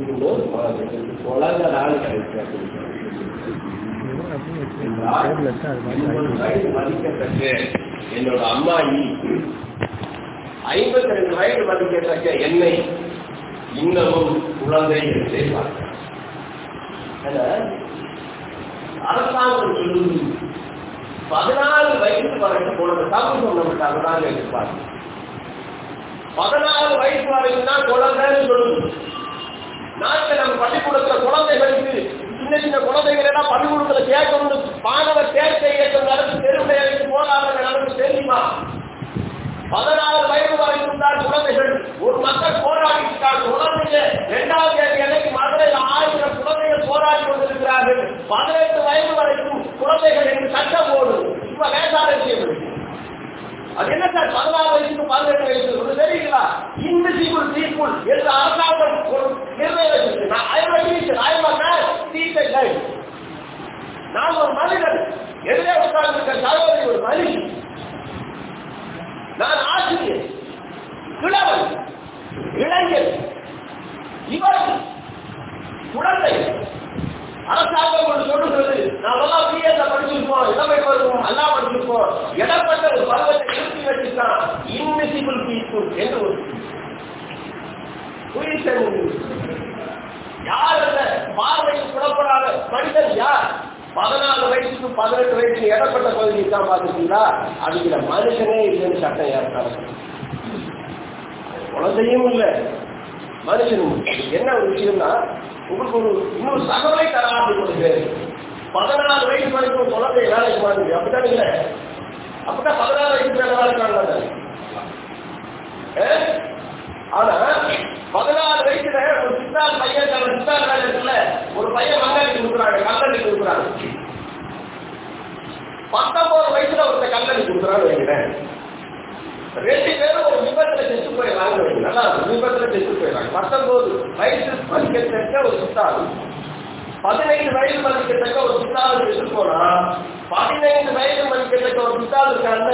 இருக்கும்போது குழந்தைனால மதிக்கத்தக்க என்னோட அம்மாயி ஐம்பத்தி ரெண்டு வயது மதிக்கத்தக்க என்னை இன்னமும் குழந்தை என்றே பார்க்கிறார். அரசாங்கம் சொல்லுது பதினாலு வயசு வரைக்கும் குழந்தை சமூகம் நம்மகிட்ட அதுதான் எதிர்பார்க்கும் பதினாலு வயசு வரைக்கும் தான் குழந்தைன்னு சொல்லுது. நாட்டில் நம்ம பள்ளிக்கூடத்துல குழந்தைகளுக்கு சின்ன சின்ன குழந்தைகள் எல்லாம் பள்ளிக்கூடத்துல கேட்கணும் மாணவர் சேர்க்கை இயக்கம் நடந்து தெருவுடையருக்கு போராட்டம் நடந்து தெரியுமா? பதினாறு வயது வரைக்கும் தான் குழந்தைகள். ஒரு மக்கள் போராடி குழந்தைங்க இரண்டாவது தேதி அன்னைக்கு மதுரையில் ஆயிரம் குழந்தைகள் போராடி கொண்டிருக்கிறார்கள். பதினெட்டு வயது வரைக்கும் குழந்தைகள் என்று சட்டம் போடும். இப்ப வேசார விஷயம் அது என்ன சார் பதினாறு வயசுக்கு பதினெட்டு வயசு? ஒன்று தெரியுங்களா? இன்விசிபிள் பீப்புள் என்று அரசாங்கம் ஒரு நிர்ணயம் நான் I teacher I teacher life நான் ஒரு மனிதன். எதிரே உட்கார்ந்து சகோதரி ஒரு மனிதன். நான் ஆசிரியர். கிழவன். இளைஞர். இவர் குழந்தை. அரசாங்கம் ஒன்று சொல்லுகிறது. நாம் எல்லாம் பிஎஸ்ல படிச்சிருப்போம். இடமை பருவம் நல்லா படிச்சிருப்போம். இடப்பட்ட ஒரு பருவத்தை நிறுத்தி வச்சுதான் இன்விசிபிள் பீப்புள் என்று ஒரு யார் அந்த பார்வையில் புறப்படாத மனிதன் யார்? பதினாலு வயசுக்கு பதினெட்டு வயசுக்கு இடப்பட்ட பகுதியை தான் பார்த்துருக்கீங்களா? அதுல மனுஷனே இல்லைன்னு சட்டம் ஏற்றாரு குழந்தையும் இல்லை மனுஷனும் என்ன ஒரு விஷயம்னா உங்களுக்கு ஒரு இன்னொரு தகவலை தராது கொடுக்கு பதினாறு வயசு வரைக்கும் குழந்தை வேலைக்கு மாதிரி அப்படித்தான் இல்லை. அப்படித்தான் பதினாறு வயசு வேலை வேலைக்கு ஆனா பதினாறு வயசுல ஒரு சித்தார் பையன் தன் சித்தார் வேலைக்குள்ள ஒரு பையன் மங்காளி கொடுக்குறாங்க கல்லறி கொடுக்குறாங்க. பத்தொன்பது வயசுல ஒருத்த கல்லறி கொடுக்குறான்னு வைக்கிறேன் ரெண்டு பேரும் ஒரு விபத்துல செத்து போயிடலாங்க நல்லா விபத்துல செத்து போயிடறாங்க. பத்தொன்பது வயசு மதிக்கத்தக்க ஒரு சித்தாரு பதினைந்து வயசு மதிக்கத்தக்க ஒரு சுத்தாளு செத்து போனா பதினைந்து வயசு மதிக்கத்தக்க ஒரு சித்தாரு இருக்காங்க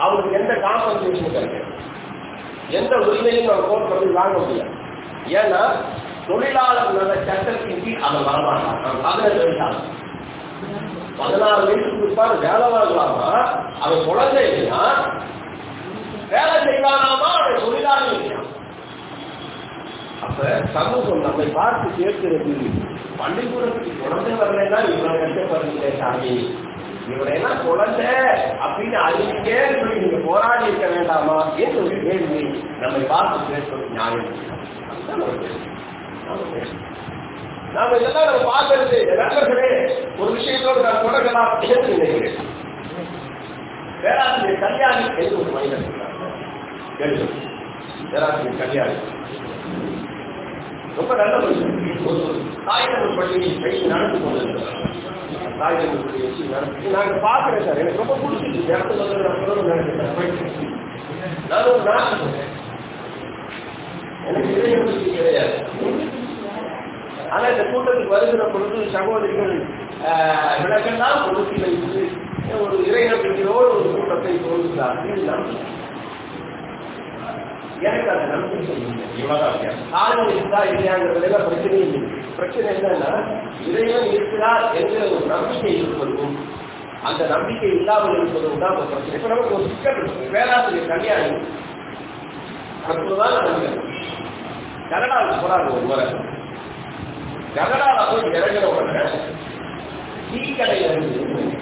அவங்களுக்கு எந்த காம்பன்சேஷன் கிடைக்காது எந்த உரிமையும் நம்ம கோர்ட் போய் வாங்க முடியாது ஏன்னா தொழிலாளர் நல்ல சட்டத்தின் கீழ் அதை வரமாட்டான் பதினெட்டு வயசு பதினாறு வயசுக்கு பிற்பாடு வேலை வாங்கலாமா அவன் குழந்தை இல்லைன்னா வேலை செய்வானாமா அவன் தொழிலாளி அப்ப சமூகம் நம்மை பார்த்து கேட்கிறது பள்ளிக்கூடத்துக்கு குழந்தை வரலைன்னா இவனை கஷ்டப்படுறீங்களே சாமி. இவரையெல்லாம் குழந்தை அப்படின்னு அறிவிக்கே சொல்லி நீங்க போராடி இருக்க வேண்டாமா? என்று ஒரு கேள்வி நம்மை பார்த்து பேசுவது நியாயம். நாம இதெல்லாம் நம்ம பார்க்கறது. நண்பர்களே ஒரு விஷயத்தோடு நான் தொடங்கலாம் என்று நினைக்கிறேன் பேராசிரியர் கல்யாணி என்று ஒரு மனிதன் இருக்கிறார். கேள்வி பேராசிரியர் கல்யாணி ரொம்ப நல்ல ஒரு தாய்தமிழ் பள்ளியை வைத்து நடந்து கொண்டிருக்கிறார். தாய்தமிழ் பள்ளியை வச்சு நடத்தி நாங்க பார்க்கிறேன் சார். எனக்கு ரொம்ப பிடிச்சிருக்கு இடத்துல வந்து நான் சொல்லணும்னு நினைக்கிறேன் போயிட்டு. நான் ஒரு நாட்டு எனக்கு இதயம் பற்றி கிடையாது. ஆனா இந்த கூட்டத்துக்கு வருகிற பொழுது சகோதரிகள் ஆஹ், விளக்கெல்லாம் கொடுத்து வைத்து ஒரு இறை நம்பிக்கையோடு ஒரு கூட்டத்தை தோன்றுகிறார்கள் இது நம்பிக்கை எனக்கு அந்த நம்பிக்கை இல்லை. இவ்வளவுதான். வித்தியாசம். இருக்கா இல்லையாங்கிறதுல பிரச்சனை இல்லை. பிரச்சனை என்னன்னா இறைவன் இருக்கிறார் என்கிற ஒரு நம்பிக்கை இருப்பதும் அந்த நம்பிக்கை இல்லாமல் இருப்பதும் தான் ஒரு பிரச்சனை. இப்ப நமக்கு ஒரு சிக்கல் இருக்கு. பேராசிரியர் கல்யாணி. அற்புதமான நம்பிக்கை. கனடாவுக்கு போறாங்க ஒரு முறை. கனடாவில் போய் இறங்குற உடனே டீ கடையில இருந்து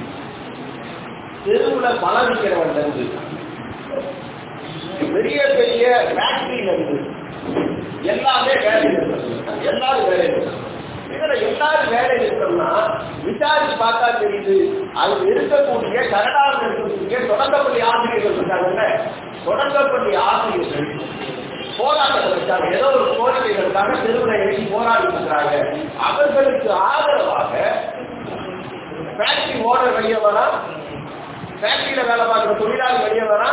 தெருவுல பழம் விற்கிறவன் இருந்து பெரிய பெரிய ஃபேக்டரியில இருந்து எல்லாமே வேலை நிறுத்தம். எல்லாரும் வேலை நிறுத்தம். இதுல எல்லாரும் வேலை இருக்கிறோம்னா விசாரிச்சு பார்த்தா தெரியுது அது இருக்கக்கூடிய கனடாவில் இருக்கக்கூடிய தொடக்கப்பள்ளி ஆசிரியர்கள் இருக்காங்கல்ல தொடக்கப்பள்ளி ஆசிரியர்கள் போராட்டத்தை வச்சாங்க. ஏதோ ஒரு கோரிக்கைகளுக்காக தெருவில் எழுதி போராடி இருக்கிறாங்க அவர்களுக்கு ஆதரவாக ஃபேக்டரி ஓனர் வெளியே வரா ஃபேக்டரியில வேலை பார்க்குற தொழிலாளி வெளியே வரா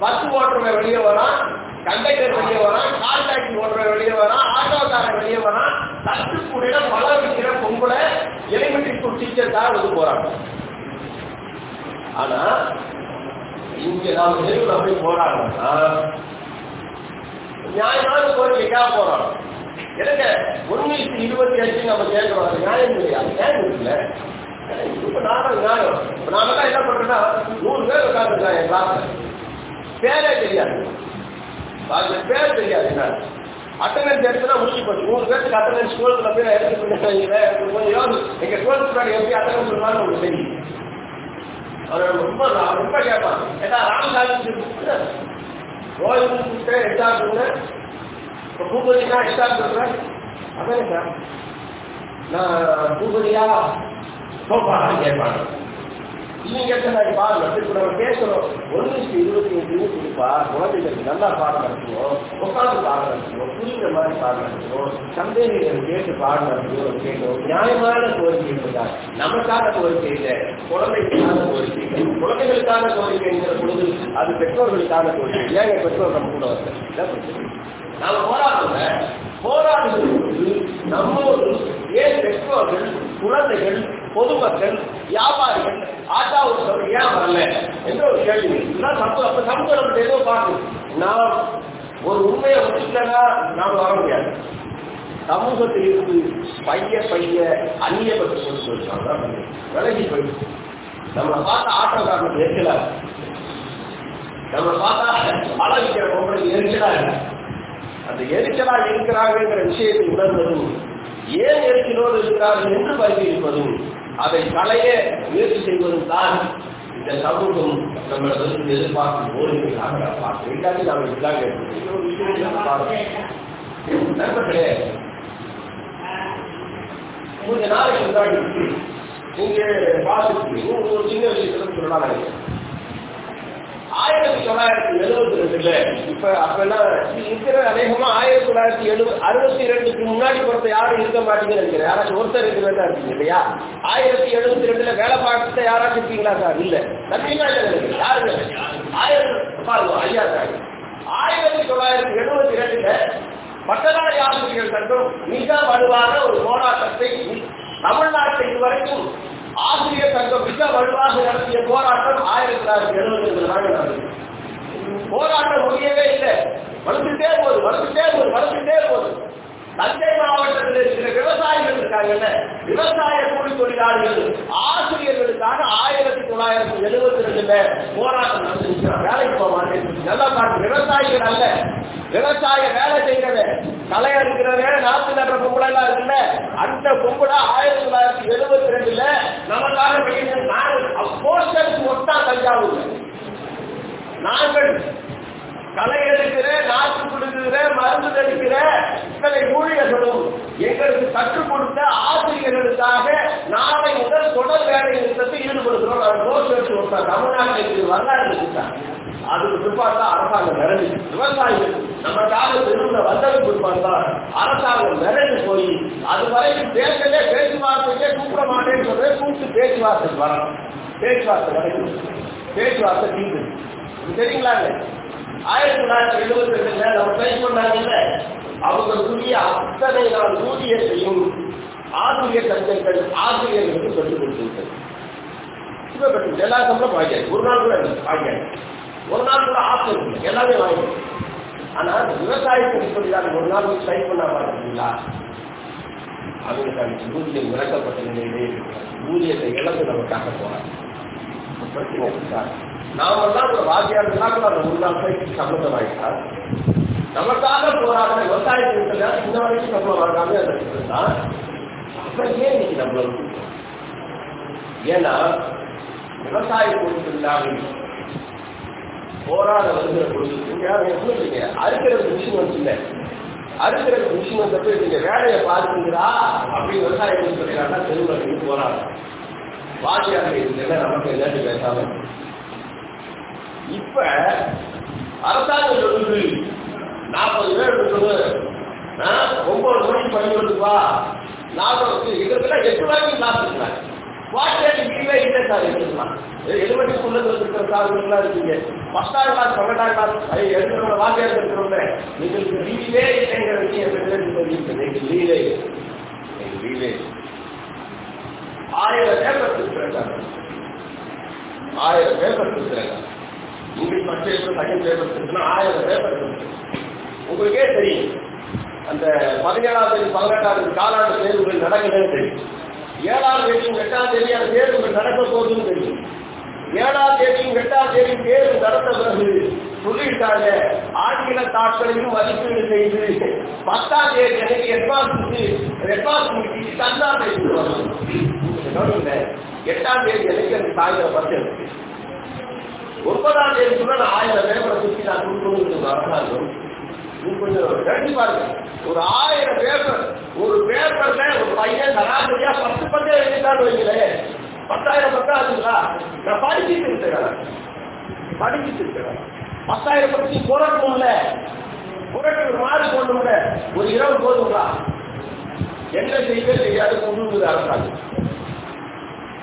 பஸ் ஓட்டுறவன் வெளியே வரான் கண்டக்டர் வெளியே வரான் கார் டாக்ஸி ஓட்டுறவன் வெளியே வரான் ஆட்டோக்காரன் வெளியே வரான். தட்டுக்குடியில பல விற்கிற பொங்கலை எலிமெண்ட்ரி ஸ்கூல் டீச்சருக்காக வந்து போறாங்க ஆனா இங்க நாம தெருவில் அப்படி போறாங்கன்னா நியாயமான கோரிக்கைக்காக போறோம் எனக்கு ஒன்னு இருபத்தி அஞ்சு நம்ம கேட்கிறோம். அது நியாயம் இல்லையா? நியாயம் இல்லை இப்ப நானும் நியாயம். இப்ப நாம தான் என்ன பண்றோம்னா நூறு பேர் உட்காந்துருக்காங்க என் கிளாஸ்ல பேரே தெரியாது. பாதி பேர் தெரியாது என்ன அட்டண்டன்ஸ் எடுத்துனா முடிச்சு போச்சு. மூணு பேருக்கு அட்டண்டன்ஸ் ஸ்கூலுக்குள்ள போய் எடுத்து பண்ணி கொஞ்சம் எங்க ஸ்கூலுக்கு முன்னாடி எப்படி அட்டண்டன்ஸ் பண்ணுவாங்க உங்களுக்கு தெரியும். அவர் ரொம்ப ரொம்ப கேட்பான் ஏன்னா ராமசாமி கோயிலுக்கு எக்ஸாம் பண்ணுங்க இப்போ பூபதினா எக்ஸாம் பண்ணுறேன் அதானே சார் நான் பூபதியா சோப்பாடான்னு கேட்பாங்க நீங்க நான் பாருங்க இப்போ நம்ம பேசுறோம் ஒன்று இருபத்தி அஞ்சு கொடுப்பா குழந்தைகளுக்கு நல்லா பாடம் நடத்துவோம் உட்காந்து பாடம் நடத்துவோம் புரிந்த மாதிரி பாடம் நடத்துவோம் சந்தேகங்கள் கேட்டு பாடம் நடத்துவோம் கேட்டோம் நியாயமான கோரிக்கை தான் நமக்கான கோரிக்கை இல்லை குழந்தைகளுக்கான கோரிக்கை குழந்தைகளுக்கான கோரிக்கைங்கிற பொழுது அது பெற்றோர்களுக்கான கோரிக்கை. ஏங்க பெற்றோர் நம்ம கூட வந்து நாம போராடுறோங்க போராடுகிறது நம்ம ஏன் பெற்றோர்கள் குழந்தைகள் பொதுமக்கள் வியாபாரிகள் ஆட்டா சொல்ற ஏன் வரல என்ற ஒரு கேள்வி? சமூகம். அப்ப சமூகம் நம்ம ஏதோ பார்க்கணும் நாம் ஒரு உண்மையை ஒத்துக்கலன்னா நாம் வர முடியாது. சமூகத்தில் இருந்து பைய பைய அந்நிய கொண்டு சொல்லிட்டாங்க விலகி போயிடுச்சு. நம்மளை பார்த்த ஆட்டோக்காரனுக்கு எரிச்சலா நம்மளை பார்த்தா அளவிக்கிற பொம்பளைக்கு எரிச்சலா இல்லை அந்த எரிச்சலா இருக்கிறாங்கிற விஷயத்தை உணர்வதும் ஏன் எரிச்சலோடு இருக்கிறார்கள் என்று பரிசீலிப்பதும் அதை களைய முயற்சி செய்வதும் தான் இந்த சமூகம் நம்மளிடம் எதிர்பார்க்கும் கோரிக்கைகளாக நான் பார்க்கிறேன் நாம் இதுதான் நண்பர்களே கொஞ்ச நாளைக்கு முன்னாடி நீங்க பார்த்துருக்கீங்க ஒரு சின்ன விஷயத்துல சொல்லலாம் ஆயிரத்தி தொள்ளாயிரத்தி எழுபத்தி ரெண்டுல இப்ப அப்ப அப்பெல்லாம் இருக்கிற அநேகமா ஆயிரத்தி தொள்ளாயிரத்தி எழுபது அறுபத்தி ரெண்டுக்கு முன்னாடி பொறுத்த யாரும் இருக்க மாட்டீங்கன்னு நினைக்கிறேன். யாராச்சும் ஒருத்தர் இருக்கிறதா இருக்கீங்க இல்லையா? ஆயிரத்தி எழுபத்தி ரெண்டுல வேலை பார்த்த யாராச்சும் இருக்கீங்களா சார்? இல்ல. நம்பிக்கை யாருங்க? ஆயிரத்தி பாருங்க ஐயா சார். ஆயிரத்தி தொள்ளாயிரத்தி எழுபத்தி ரெண்டுல பட்டதாரி ஆசிரியர்கள் சங்கம் மிக வலுவான ஒரு போராட்டத்தை தமிழ்நாட்டை இதுவரைக்கும் ஆசிரியர் தங்கள் மிக வலுவாக நடத்திய போராட்டம் ஆயிரத்தி தொள்ளாயிரத்தி எழுபத்தி போராட்டம் முடியவே இல்லை. வளர்ந்துட்டே போகுது வளர்ந்துட்டே போகுது வளர்ந்துட்டே போகுது. தஞ்சை மாவட்டத்தில் இருக்கிற விவசாயிகள் இருக்காங்கல்ல விவசாய கூலி தொழிலாளிகள் ஆசிரியர்களுக்காக ஆயிரத்தி தொள்ளாயிரத்தி எழுபத்தி ரெண்டுல போராட்டம் நடந்துருக்கிறார் வேலைக்கு போக மாட்டேன் நல்லா பாட்டு விவசாயிகள் அல்ல. விவசாய வேலை செய்யறவன் களை அறுக்கிறவன் நாற்று நடுற பொம்பளை இருக்குல்ல அந்த பொம்பளை ஆயிரத்தி தொள்ளாயிரத்தி எழுபத்தி ரெண்டுல நமக்காக நாங்கள் போஸ்டர்ஸ் ஒட்டா தஞ்சாவூர். நாங்கள் களை எடுக்கிற நாட்டு கொடுக்கிற மருந்து தெளிக்கிற இத்தனை ஊழியர்களும் எங்களுக்கு கற்றுக் கொடுத்த ஆசிரியர்களுக்காக நாளை முதல் தொடர் வேலை நிறுத்தத்தில் ஈடுபடுகிறோம். தமிழ்நாட்டில் வரலாறு இருக்குதான் அதுக்கு பிற்பாடு தான் அரசாங்கம் நிறைஞ்சு விவசாயிகள் நமக்காக திரும்ப வந்தது பிற்பாடு தான் அரசாங்கம் நிறைஞ்சு போய் அது வரைக்கும் பேசலே பேச்சுவார்த்தைக்கே கூப்பிட மாட்டேன்னு சொல்ற கூப்பிட்டு பேச்சுவார்த்தை வரணும் பேச்சுவார்த்தை வரைக்கும் பேச்சுவார்த்தை தீர்ந்து தெரியுங்களாங்க ஆயிரத்தி தொள்ளாயிரத்தி எழுபத்தி ரெண்டுல நம்ம பேச பண்ணாங்கல்ல அவங்களுடைய அத்தனை நாள் ஊதியத்தையும் ஆசிரியர் சங்கங்கள் ஆசிரியர்களுக்கு சொல்லிக் கொடுத்திருக்கிறது எல்லா சம்பளம் வாங்கியாச்சு. ஒரு நாள் கூட வாங்கியாச்சு. ஒரு நாள் கூட ஆசை இல்லை எல்லாமே வாங்கிடும் ஆனா விவசாயத்துக்கு சொல்லிதான் ஒரு நாள் போய் ட்ரை பண்ணா பாருங்களா அவங்களுக்கு ஊதியம் விளக்கப்பட்ட நிலையிலே ஊதியத்தை இழந்து நமக்காக போறாங்க நாம தான் ஒரு வாத்தியாருக்கெல்லாம் கூட அந்த ஒரு நாள் போய் சம்மந்தம் வாங்கிட்டா நமக்காக போராட விவசாயத்துக்கு இந்த வரைக்கும் சம்பளம் வாங்காம அந்த இருந்தா அப்புறம் ஏன் இன்னைக்கு நம்மள ஏன்னா விவசாய பொருட்கள் இல்லாமல் போராட வருகிற பொழுது அறுக்கிறது மிஷின் இல்லை. அறுக்கிறது மிஷின் வந்தப்ப நீங்க வேலையை பார்த்துக்கிறா அப்படின்னு விவசாயம் சொல்லிடுறாங்கன்னா தெருவில் நீங்க போராடும் வாத்தியாக இருந்ததுல நமக்கு எல்லாத்தையும் பேசாம. இப்ப அரசாங்கம் சொல்லுது நாற்பது பேர் இருக்குது ஒன்பது மணிக்கு பள்ளிக்கூடத்துக்கு வா. நாற்பது இதுக்கெல்லாம் எட்டு ரூபாய்க்கு லாஸ் இல்லை சார் எடுத்துக்கலாம். இருக்கிற இருக்கீங்க. பத்தாம் கிளாஸ் பன்னெண்டாம் கிளாஸ் எடுக்கிறவங்க வாத்தியார் இருக்கிறவங்க எங்களுக்கு லீவே இல்லைங்கிற விஷயம் லீவே லீவே ஆயிரம் பேப்பர் இருக்கிறாங்க ஆயிரம் பேப்பர் இருக்கிறாங்க English first paper second paper இருக்குன்னா ஆயிரம் பேப்பர் உங்களுக்கே தெரியும். அந்த பதினேழாவது பதினெட்டாவது காலாண்டு தேர்வுகள் நடக்குதுன்னு தெரியும். ஏழாம் தேதியும் எட்டாம் தேதி அந்த தேர்வுகள் நடக்க போகுதுன்னு தெரியும். ஏழாம் தேதியும் எட்டாம் தேதியும் தேர்வு நடத்த பிறகு சொல்லிட்டாங்க ஆங்கில தாட்களையும் மதிப்பீடு செய்து பத்தாம் தேதி அன்னைக்கு அட்வான்ஸுக்கு அட்வான்ஸ் முடிச்சு தந்தா தேதி வரணும் எட்டாம் தேதி அன்னைக்கு அந்த சாயந்தரம் பத்து இருக்கு ஒன்பதாம் தேதி கூட நான் ஆயிரம் பேப்பரை சுற்றி நான் கொடுக்கணுங்கிறது வரலாறு. நீ கொஞ்சம் கட்டி பாருங்க. ஒரு ஆயிரம் பேப்பர் ஒரு பேப்பர்ல ஒரு பையன் சராசரியா பத்து பத்தே எழுதிட்டான்னு வைங்களேன் பத்தாயிரம் பத்தாதுங்களா நான் படிச்சுட்டு இருக்கிறேன். படிச்சுட்டு இருக்கிறேன். பத்தாயிரம் பத்தி புரட்டணும்ல? புரட்டு ஒரு மாறு போடணும்ல? ஒரு இரவு போதுங்களா? என்ன செய்வே செய்யாது கொண்டு அரசாங்கம்.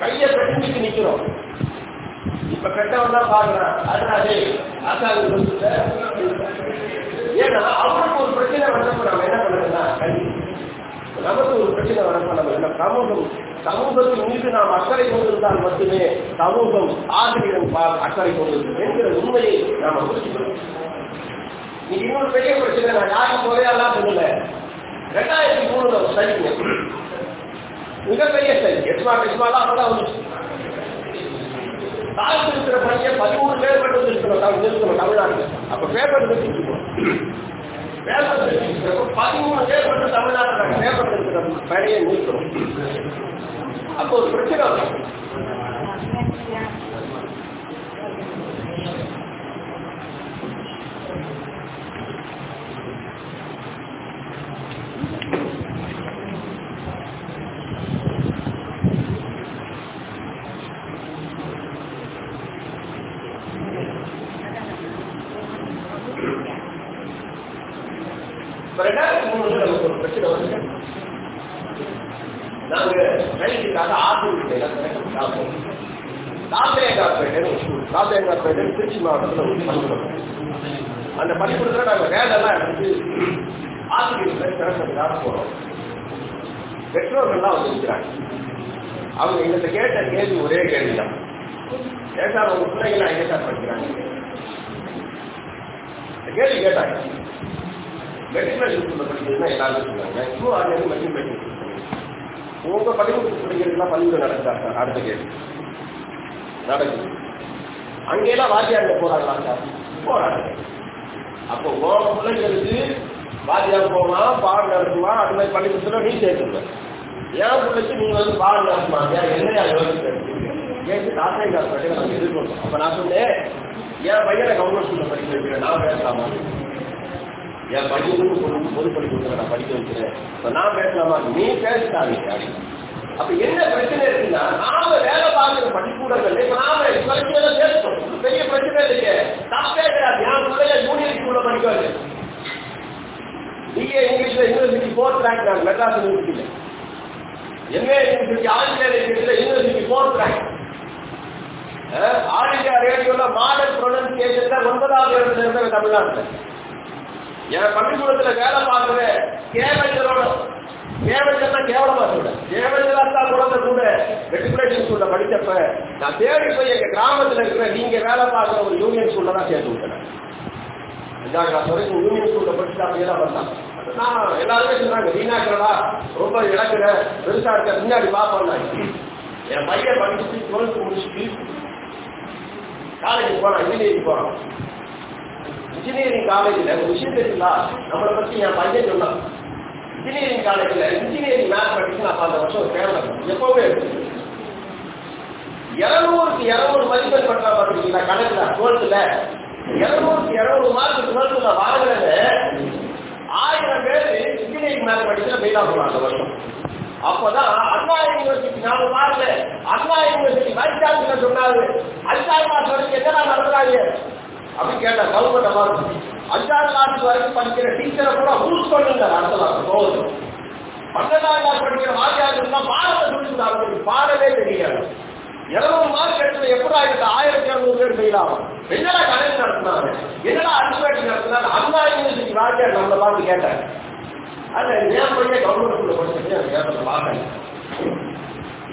கையை கட்டிட்டு நிக்கிறோம். இப்ப கெட்டவன் தான் பாக்குறான். அதனாலே அரசாங்கம் சொல்லுங்க ஏன்னா அவனுக்கு ஒரு பிரச்சனை வரப்ப நம்ம என்ன பண்ணுறதுன்னா கல்வி நமக்கு ஒரு பிரச்சனை வரப்ப நம்ம என்ன சமூகம் சமூகத்தின் மீது நாம் அக்கறை கொண்டிருந்தால் மட்டுமே சமூகம் ஆசிரியரும் பா- அக்கறை கொண்டிருக்கும் என்கிற உண்மையை நாம புரிஞ்சுக்கிறோம் நீ இன்னொரு பெரிய பிரச்சனை நான் யாரும் குறையாலாம் சொல்லல. ரெண்டாயிரத்தி மூணுல ஒரு சரிங்க மிகப்பெரிய சரி எஸ்மா எஸ்மாலாம் அப்பதான் வந்துச்சு. இருக்கிற பையன் பதிமூணு பேர் மட்டும் இருக்கணும் தமிழ் தமிழ்நாட்டில் அப்ப பேப்பர் வச்சுருக்கோம் பேப்பர் வச்சிருக்கிறோம் பதிமூணு பேர் மட்டும் தமிழ்நாட்டில் பேப்பர் இருக்கிற பழைய நீக்கிறோம் அப்போ ஒரு பிரச்சனை வரும். இப்ப ரெண்டாயிரத்தி மூணுல நமக்கு ஒரு பிரச்சனை வந்து நாங்க கைதுக்காக ஆசிரியர் சாப்பிடுவோம் காப்பேங்காப்பேட்டை காப்பேங்காப்பேட்டை திருச்சி மாவட்டத்தில் ஒரு பள்ளிக்கூடம் அந்த பள்ளிக்கூடத்தில் நாங்கள் வேலைலாம் எடுத்து ஆசிரியர்களை திறக்கிறதுக்காக போறோம். பெற்றோர்கள்லாம் வந்து இருக்கிறாங்க அவங்க எங்கள்கிட்ட கேட்ட கேள்வி ஒரே கேள்வி தான் கேட்டா அவங்க பிள்ளைகளை எங்கே சார் படிக்கிறாங்க. இந்த கேள்வி கேட்டாங்க. மெட்ரிகுலேஷன் ஸ்கூலில் படிக்கிறதுனா எல்லாரும் சொன்னாங்க இப்போ ஆண்டு மெட்ரிகுலேஷன் உங்க பள்ளிக்கூடத்து பிள்ளைங்களுக்குலாம் பள்ளிக்கூடம் நடக்குதா? சார் அடுத்த கேள்வி. நடக்குது. அங்கெல்லாம் வாத்தியாருங்க போறாங்களா சார்? போறாங்க. அப்போ உங்க பிள்ளைங்களுக்கு வாத்தியார் போகலாம் பாடம் நடத்துவான் அது மாதிரி பள்ளிக்கூடத்துல நீ சேர்த்துருவேன் என் பிள்ளைக்கு நீங்க வந்து பாடம் நடத்துவாங்க என்னையா யோசிச்சு கேட்டு தாத்தா காசு நாங்கள் எதிர்கொண்டோம். அப்ப நான் சொன்னேன் என் பையனை கவர்மெண்ட் ஸ்கூல்ல படிக்க வைக்கிறேன். நான் பேசலாமா? என் பையனுக்கு பொது பொது பள்ளிக்கூடத்தில் நான் படிக்க வைக்கிறேன். இப்ப நான் பேசலாமா? நீ பேசிட்டாங்க அப்படின்னு அப்ப என்ன பிரச்சனை இருக்குன்னா நாம வேலை பார்க்கிற பள்ளிக்கூடங்கள் இப்ப நாம பிரச்சனை பேசுறோம் பெரிய பிரச்சனை இல்லையே. தப்பே கிடையாது என் பிள்ளைய யூனியன் ஸ்கூல்ல படிக்காது பிஏ இங்கிலீஷ்ல யூனிவர்சிட்டி ஃபோர்த் ரேங்க் நான் மெட்ராஸ் யூனிவர்சிட்டியில எம்ஏ யூனிவர்சிட்டி ஆங்கில university fourth rank all India ரேடியோல மாடல் ப்ரொனன்சியேஷன்ல ஒன்பதாவது இடத்துல இருந்த தமிழ்நாட்டுல. என் பள்ளிக்கூடத்துல வேலை பார்க்கிற கேவலங்களோட கேவலங்கன்னா கேவலமா சொல்ல கேவலங்களா இருந்தா கூட கூட மெட்ரிகுலேஷன் ஸ்கூல்ல படிச்சப்ப நான் தேடி போய் எங்க கிராமத்துல இருக்கிற நீங்க வேலை பார்க்கிற ஒரு யூனியன் ஸ்கூல்ல தான் சேர்த்து விட்டேன். நான் கிளாஸ் யூனியன் ஸ்கூல்ல படிச்சுட்டு அப்படியே தான் வந்தான். நான் எல்லாருமே சொன்னாங்க வீணாக்கிறடா ரொம்ப இழக்கிற பெருசா இருக்க பின்னாடி பார்ப்போம் என் பையன் படிச்சுட்டு டுவெல்த் முடிச்சுட்டு காலேஜ் போறான் இன்ஜினியரிங் போறான். இன்ஜினியரிங் காலேஜ்ல ஒரு விஷயம் தெரியுங்களா? நம்மளை பத்தி என் பையன் சொன்னான். இன்ஜினியரிங் காலேஜ்ல இன்ஜினியரிங் மேத்தமெட்டிக்ஸ் நான் அந்த வருஷம் தேவை எப்பவுமே இருநூறுக்கு இருநூறு மதிப்பெண் பட்டா பாத்தீங்களா கணக்குல டுவெல்த்ல இருநூறுக்கு இருநூறு மார்க் டுவெல்த்ல வாங்குறது ஆயிரம் பேர் இன்ஜினியரிங் மேத்தமெட்டிக்ஸ்ல ஃபெயில் ஆகலாம் அந்த வருஷம். அப்பதான் அண்ணா யூனிவர்சிட்டி நாலு மார்க்ல அண்ணா யூனிவர்சிட்டி வைஸ் சான்சலர் சொன்னாரு. அஞ்சாறு கிளாஸ் வரைக்கும் என்னடா நடந்தாங்க அப்படின்னு கேட்டா கவர்மெண்ட் மாதிரி அஞ்சாம் கிளாஸ் வரைக்கும் படிக்கிற டீச்சரை கூட ரூல்ஸ் பண்ணுங்க நடத்தலாம் போகுது பன்னெண்டாம் கிளாஸ் படிக்கிற வாத்தியார்கள் தான் பாடத்தை சொல்லி அவங்களுக்கு பாடவே தெரியாது. இருநூறு மார்க் எடுத்து எப்படா இருக்கு ஆயிரத்தி இருநூறு பேர் செய்யலாம் என்னடா கணக்கு நடத்தினாங்க? என்னடா அல்பேட் நடத்தினாங்க? அந்த யூனிவர்சிட்டி வாத்தியார் நம்மளை பார்த்து கேட்டாங்க. அதுல ஏன் பையன் கவர்மெண்ட் ஸ்கூல்ல படிச்சிருக்கேன் அந்த கேட்டத்தை பார்த்தேன்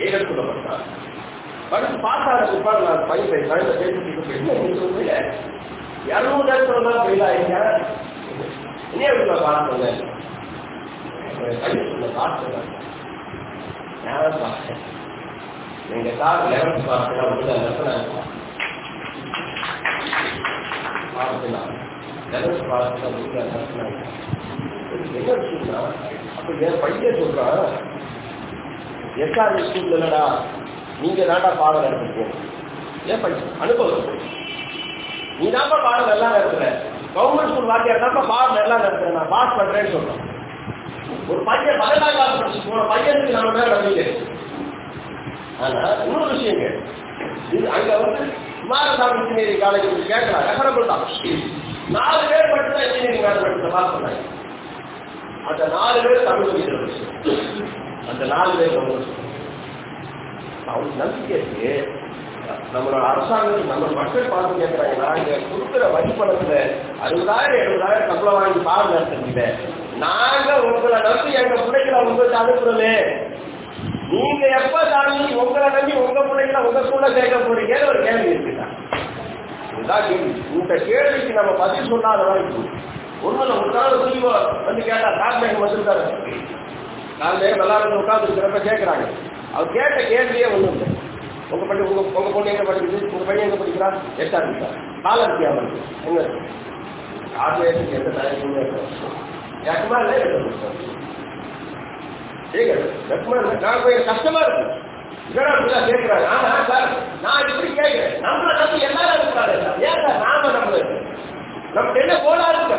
ஏக ஸ்கூல்ல படித்தான் படுத்து பார்த்தா ஆன நான் பையன் போய் கழுத பேசிட்டு என்ன இரநூறு சொல்றீங்க இருநூறு தான் ஃபெயில் பையன் பார்த்தேன் எங்க சார் லெவன்த் பார்த்தா உள்ள லெசனாக லெவன்த் பார்த்தா என்ன விஷயம்னா அப்ப என் பையன் சொல்றான் எஸ்ஆர்எஸ் ஸ்கூல்ல இல்லடா நீங்க தாண்டா பாடம் நடத்திருக்கோம் ஏன் படிச்சு? அனுபவம். நீ தான்ப்பா பாடம் நல்லா நடத்துற. கவர்மெண்ட் ஸ்கூல் வாத்தியார் தான்ப்பா பாடம் நல்லா நடத்துறேன் நான் பாஸ் பண்றேன்னு சொல்றேன். ஒரு பையன் பதினெட்டாம் கிளாஸ் படிச்சு போன பையனுக்கு நம்ம மேல நம்பிக்கை ஆனா இன்னொரு விஷயங்க இது அங்க வந்து குமாரசாமி இன்ஜினியரிங் காலேஜ் கேட்கலாம். ரெஃபரபிள் தான். நாலு பேர் மட்டும் தான் இன்ஜினியரிங் மேனேஜ்மெண்ட் பாஸ் பண்ணாங்க. அந்த நாலு பேர் தமிழ் அந்த நாலு பேர் தமிழ் அவங்க நம்பிக்கைக்கு நம்மளோட அரசாங்கம் நம்ம மக்கள் பார்த்து கேட்கறாங்க நாங்க கொடுக்குற வழிபடத்துல அறுபதாயிரம் எழுபதாயிரம் சம்பளம் வாங்கி பாருங்க நடத்துறீங்க நாங்க உங்களை நம்பி எங்க பிள்ளைகளை உங்களுக்கு அனுப்புறோமே நீங்க எப்ப சாமி உங்களை நம்பி உங்க பிள்ளைகளை உங்க கூட சேர்க்க போறீங்க ஒரு கேள்வி இருக்குதா? இதுதான் கேள்வி. இந்த கேள்விக்கு நம்ம பதில் சொல்லாத வரைக்கும் ஒண்ணுல ஒரு நாள் துணிவோ வந்து கேட்டா கார்மேகம் வந்திருக்காரு. கார்மேகம் நல்லா இருந்து உட்கார்ந்து இருக்கிறப்ப கேட்கிறாங்க அவர் கேட்ட கேள்வியே ஒன்றும் இல்லை. உங்க பள்ளி உங்க உங்க பொண்ணு எங்க படிக்குது? உங்க பையன் எங்க படிக்கிறா? எட்டாம் இருக்கா கால இருக்கியா அவருக்கு எங்க? ஆசிரியருக்கு எந்த தயக்கமே ஏக்கமா இல்லை நான் போய் கஷ்டமா இருக்கு இதெல்லாம் கேட்கிறாங்க ஆனா சார். நான் இப்படி கேட்கிறேன். நம்மளை நம்பி எல்லாரும் இருக்கிறாரு ஏன் சார்? நாம நம்புறது? நம்ம என்ன கோலா இருக்கு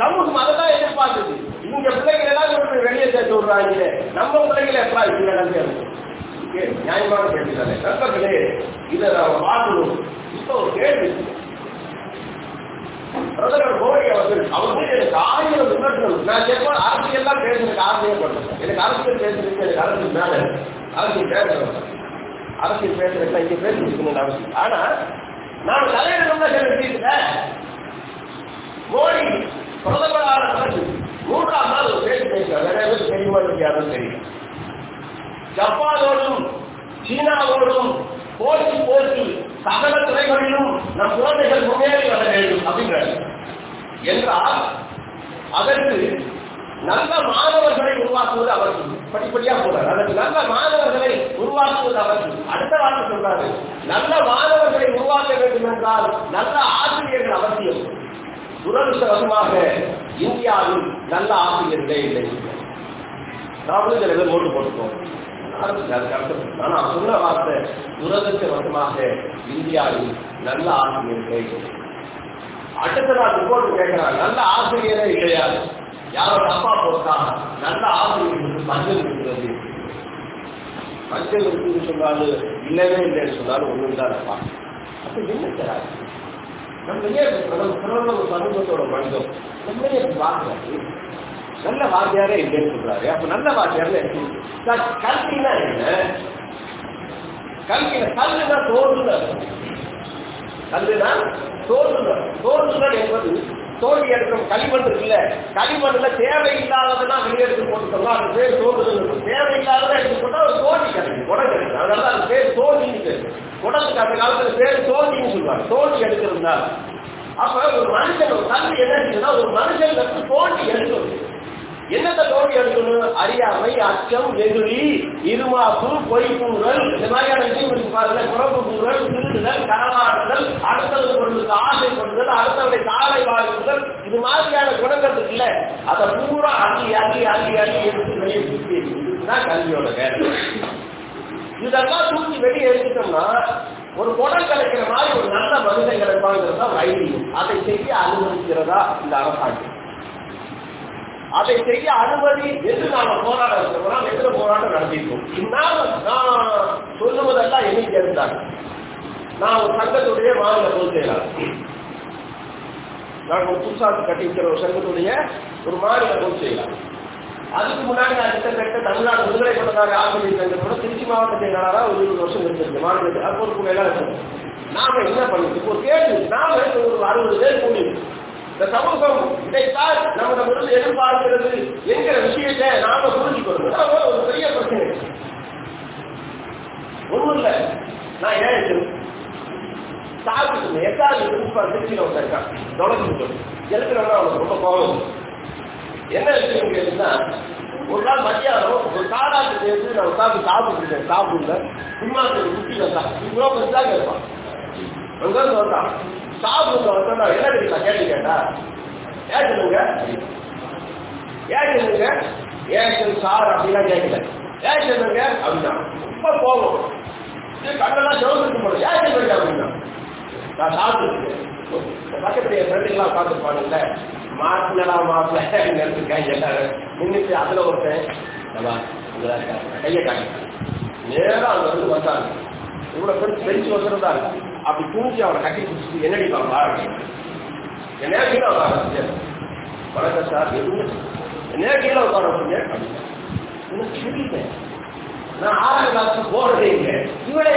சமூகம் அதான் எதிர்பார்க்குது. இங்க பிள்ளைகள் எல்லாரும் வெளியே சேர்த்து விடுறாங்க நம்ம பிள்ளைகளை எப்படா இதுல நடந்து நியாயமான கேள்வி தானே. நண்பர்களே இதை நாம் பார்க்கணும் இப்போ ஒரு கேள்வி. பிரதமர் மோடி அவர்கள் அவர்கள் எனக்கு ஆயிரம் விமர்சனம். நான் கேட்பேன் அரசியல் தான் பேசுறதுக்கு ஆசையே பண்றேன் எனக்கு அரசியல் பேசுறதுக்கு எனக்கு அரசியல் மேல அரசியல் பேசுறேன் அரசியல் பேசுறதுக்கு இங்க பேசிருக்கணும்னு அவசியம். ஆனா நான் தலைவர்கள் கேள்வி மோடி பிரதமரான மூன்றாம் நாள் ஒரு பேச்சு தெரியுமா தெரியும் ஜப்பானோடும் சீனாவோடும் போட்டி போட்டி சகல துறைகளிலும் நம் குழந்தைகள் முன்னேறி வர வேண்டும் அப்படின்றார். என்றால் அதற்கு நல்ல மாணவர்களை உருவாக்குவது அவசியம். படிப்படியா போறார். அதற்கு நல்ல மாணவர்களை உருவாக்குவது அவசியம். அடுத்த வார்த்தை சொல்றாரு. நல்ல மாணவர்களை உருவாக்க வேண்டும் என்றால் நல்ல ஆசிரியர்கள் அவசியம். துரதிருஷ்டவசமாக இந்தியாவில் நல்ல ஆசிரியர்களே இல்லை. நாமளும் சில பேர் ஓட்டு போட்டுப்போம் ஆனா சொன்ன வார்த்தை துரதிருஷ்டவசமாக இந்தியாவில் நல்ல ஆசிரியர்களே இல்லை. அடுத்த நாள் ரிப்போர்ட் கேட்கிறாங்க நல்ல ஆசிரியரே கிடையாது. யாரோட தப்பா போட்டா நல்ல ஆசிரியர்களுக்கு மஞ்சள் இருக்கிறது. மஞ்சள் இருக்குன்னு சொன்னாலும் இல்லவே இல்லைன்னு சொன்னாலும் ஒண்ணும் தான் அப்ப. என்ன சார் நம்ம ஏன் சமூகத்தோட மனிதம் நம்ம ஏன் நல்ல வாத்தியாரே இல்லைன்னு சொல்றாரு. அப்ப நல்ல வாத்தியார்ல கல்வினா என்ன? கல்வியில கல்விதான் தோன்றுதல் கல்விதான் தோன்றுதல் தோன்றுதல் என்பது தோல்வி எடுக்கிற களிமண் இருக்குல்ல. களிமண்ணுல தேவையில்லாததெல்லாம் வெளியெடுத்து போட்டு சொன்னா அது பேர் தோன்றுதல் தேவையில்லாததான் எடுத்து போட்டா ஒரு தோல்வி கிடைக்கும் குடம் கிடைக்கும் அதனால அது பேர் தோல்வின்னு பேர். குடத்துக்கு அந்த காலத்துல பேர் தோல்வின்னு சொல்லுவாங்க. தோல்வி எடுக்கிறதுனா அப்ப ஒரு மனுஷன் ஒரு கல்வி என்ன ஒரு மனுஷன் வந்து தோல்வி எடுக்கணும். என்னத்தை தோல்வி எடுக்கணும் அறியாமை அச்சம் வெகுளி இருமாப்பு பொய்ப்பூரல் இந்த மாதிரியான விஷயம் இருக்கு பாருங்க. குறவு கூறல் திருடுதல் களவாடுதல் அடுத்தது பொருளுக்கு கொள்ளுதல் அடுத்தவரை காலை வாழ்வுதல் இது மாதிரியான குணங்கள் இருக்குல்ல அதை பூரா அள்ளி அள்ளி அள்ளி அள்ளி எடுத்து வெளியே சுத்தி இதுதான் கல்வியோட வேலை. இதெல்லாம் தூக்கி வெளியே எடுத்துட்டோம்னா ஒரு குடம் கிடைக்கிற மாதிரி ஒரு நல்ல மனிதன் கிடைப்பாங்கிறது தான் ஐடியம் அதை செய்ய அனுமதிக்கிறதா இந்த அரசாங்கம்? அதை செய்ய அனுமதி எது நாம போராட இருக்கிறோம் எதிர போராட்டம் நடத்திருக்கோம் இந்நாள் நான் சொல்லுவதெல்லாம் என்னைக்கு இருந்தாங்க நான் ஒரு சங்கத்துடைய மாநில பொதுச் செயலாளர். நான் ஒரு புதுசாக கட்டி வைக்கிற ஒரு சங்கத்துடைய ஒரு மாநில பொதுச் செயலாளர். அதுக்கு முன்னாடி நான் கிட்டத்தட்ட தமிழ்நாடு விடுதலை பண்ணதாக ஆசிரியர் கூட திருச்சி மாவட்டத்தை செயலாளராக ஒரு இருபது வருஷம் இருந்திருக்கு மாநிலத்தில் அது ஒரு எல்லாம் இருக்கு நாம என்ன பண்ணிட்டு ஒரு கேள்வி. நாம ஒரு அறுபது பேர் கூடி இந்த சமூகம் இதைத்தான் நம்மிடமிருந்து எதிர்பார்க்கிறது என்கிற விஷயத்தை நாம புரிஞ்சுக்கணும். ஒரு பெரிய பிரச்சனை. ஒண்ணும் இல்ல. நான் ஏன் சாப்பிட்டு எட்டாவது பிரின்சிபால் திருச்சியில் ஒருத்தர் இருக்கான் தொடர்ந்து இருக்கிறவங்க அவனுக்கு ரொம்ப கோபம் என்ன விஷயம் கேட்டீங்கன்னா ஒரு நாள் மத்தியானம் ஒரு காடாட்டு சேர்ந்து நான் உட்காந்து சாப்பிட்டுருக்கேன் சாப்பிடல. சும்மா குட்டி வந்தா இவ்வளோ பெருசாக இருப்பான் அங்க இருந்து வந்தான். சாப்பிட்டு வந்தா என்ன தெரியுமா? கேட்டு கேட்டா? ஏன் சொல்லுங்க? ஏன் சொல்லுங்க? ஏன் சார் அப்படிலாம் கேட்கல. ஏன் சொல்லுங்க? அப்படின்னா ரொம்ப கோபம். இது கண்ணெல்லாம் செவந்துட்டு போல. ஏன் சொல்லுங்க? அப்படின்னா நான் சாப்பிட்டுருக்கேன் பக்கத்துடைய என் ஃப்ரெண்டுலாம் உட்காந்துருப்பானுல்ல மாட்டினடா மாப்பிள்ள நினைச்சிருக்காங்க எல்லாரும். நின்றுட்டு அதுல ஒருத்தன் நல்லா கையை காட்டி நேரம் அங்க வந்து வந்தாங்க இவ்வளவு பெருசு பெருசு வந்துருந்தா அப்படி தூங்கி அவனை கட்டி பிடிச்சிட்டு என்னடி பாப்பா என்ன கீழே உட்கார வணக்கம் சார் எதுவும் என்ன கீழே உட்கார என்ன எனக்கு தெரியல நான் ஆறாம் கிளாஸ் போறதே இல்லை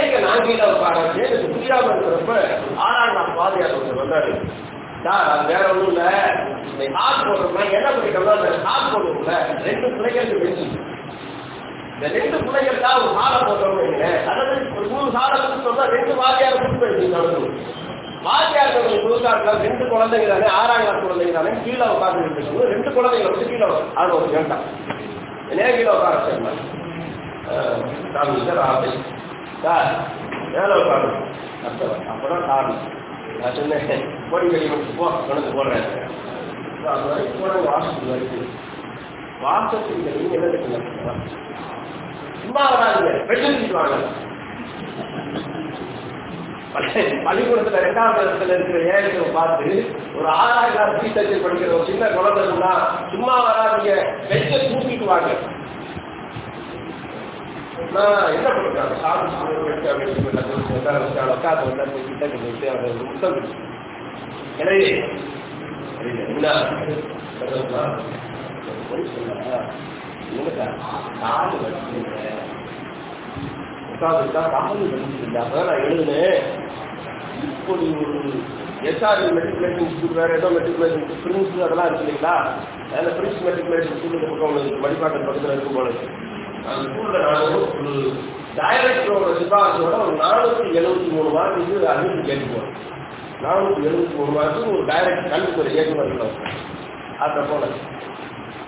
இங்க நான் கீழே உட்கார வச்சு எனக்கு புரியாம இருக்கிறப்ப ஆறாம் கிளாஸ் வாதியார் ஒருத்தர் வந்தாரு. சார் அது வேற ஒண்ணும் இல்ல. இந்த காசு போடுறோம்னா என்ன பண்ணிட்டோம்னா அந்த காசு போடுறோம்ல ரெண்டு பிள்ளைகளுக்கு வெச்சு இந்த ரெண்டு பிள்ளைகள் தான் ஒரு சாலை போட்டோம்னு வைங்களேன். அதாவது ஒரு மூணு சாலை கொடுத்தோம்னா ரெண்டு வாத்தியார் கொடுத்து நடக்கும் வாத்தியார் கொடுக்காட்டுல ரெண்டு குழந்தைங்க தானே ஆறாம் கிளாஸ் குழந்தைங்க தானே கீழே உட்கார்ந்து ரெண்டு குழந்தைங்க வந்து கீழே அது ஒரு வேண்டாம் என்ன கீழே உட்கார வச்சிருந்தேன் சாமி சார் ஆசை சார் மேலே அப்புறம் அப்புறம் சாமி நான் சொன்னேன் கோடி கழிவு போ கொண்டு போடுறேன் அது வரைக்கும் போன வாசல் வரைக்கும் வாசத்துக்கு நீங்க என்ன தெரியுமா சும்மா வராதுங்க வெட்டி பள்ளிக்கூடத்துல ரெண்டாவது இடத்துல இருக்கிற ஏழைகளை பார்த்து ஒரு ஆறாம் கிளாஸ் டீச்சர் படிக்கிற ஒரு சின்ன குழந்தைன்னா சும்மா வராதீங்க. வெச்ச தூக்கிட்டு வாங்க நான் என்ன பண்ணுறேன் சாப்பிட்டு உட்காந்து வந்தா கிட்ட போயிட்டு அவர் முத்தம் எனவே என்ன? காது வச்சுங்க உட்காந்துட்டா காது வச்சுங்க அப்பதான் நான் எழுதுனேன். இப்படி ஒரு எஸ்ஆர்இ மெட்ரிகுலேஷன் ஸ்கூல் வேற ஏதோ மெட்ரிகுலேஷன் பிரின்ஸ் அதெல்லாம் இருக்கு இல்லைங்களா? அதில் பிரின்ஸ் மெட்ரிகுலேஷன் ஸ்கூல் இந்த பக்கம் உங்களுக்கு மடிப்பாக்கம் பக்கத்தில் இருக்கும் போல அந்த ஸ்கூல்ல நாங்கள் ஒரு டைரக்டரோட சிபாரிசோட ஒரு நானூற்றி எழுபத்தி மூணு மார்க்கு அறிவிப்பு கேட்டுப்போம் நானூற்றி எழுபத்தி மூணு மார்க்கு ஒரு டைரக்ட் கல்வித்துறை இயக்குநர்கள் அந்த போல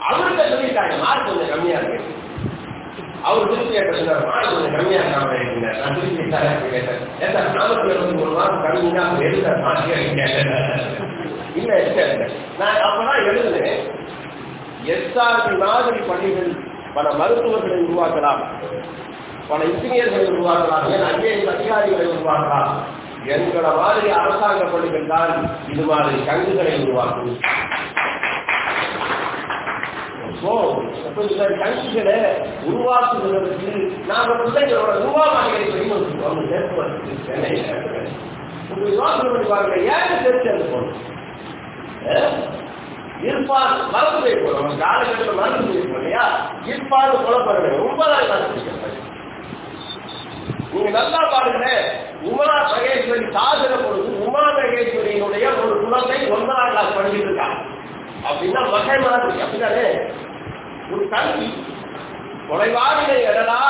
அவர்கிட்ட சொல்லிட்டாங்க மார்க் கொஞ்சம் கம்மியா இருக்கு. அவர் திருப்பி கேட்டார் மார்க் கொஞ்சம் கம்மியா இருக்காம இருக்கீங்க நான் திருப்பி கேட்டேன் ஏதா நானூற்றி எழுபத்தி மூணு மார்க் கம்மியா எழுத மார்க்கே கேட்டேன் இல்ல இல்ல நான் அப்பதான் எழுதுனேன் எஸ்ஆர்பி மாதிரி பள்ளிகள் பல மருத்துவர்களை உருவாக்கலாம். பல இன்ஜினியர்களை உருவாக்கலாம். ஏன் ஐஏஎஸ் அதிகாரிகளை உருவாக்கலாம். என்கிற மாதிரி அரசாங்க பள்ளிகள் தான் இது மாதிரி கங்குகளை உருவாக்கும். கங்குகளை உருவாக்குவதற்கு நாங்க பிள்ளைகளோட உருவாமாதிகளை செய்யணும் சென்னையில். உங்க யோசனை பண்ணி பாருங்க ஏன் தெரிஞ்சு அந்த பொண்ணு இருப்பான் மறந்து போய் நம்ம காலகட்டத்தில் மறந்து போயிருப்போம் இல்லையா? இருப்பான் கொலை பண்ணுங்க ஒன்பதாம் நீங்க நல்லா பாருங்களேன் உமரா மகேஸ்வரி சாதன பொழுது உமா மகேஸ்வரியினுடைய ஒரு குழந்தை ஒன்பதாம் கிளாஸ் படிச்சுட்டு இருக்கா. அப்படின்னா மகை மாதிரி அப்படிதானே? ஒரு கல்வி கொலைவாதினை எடலா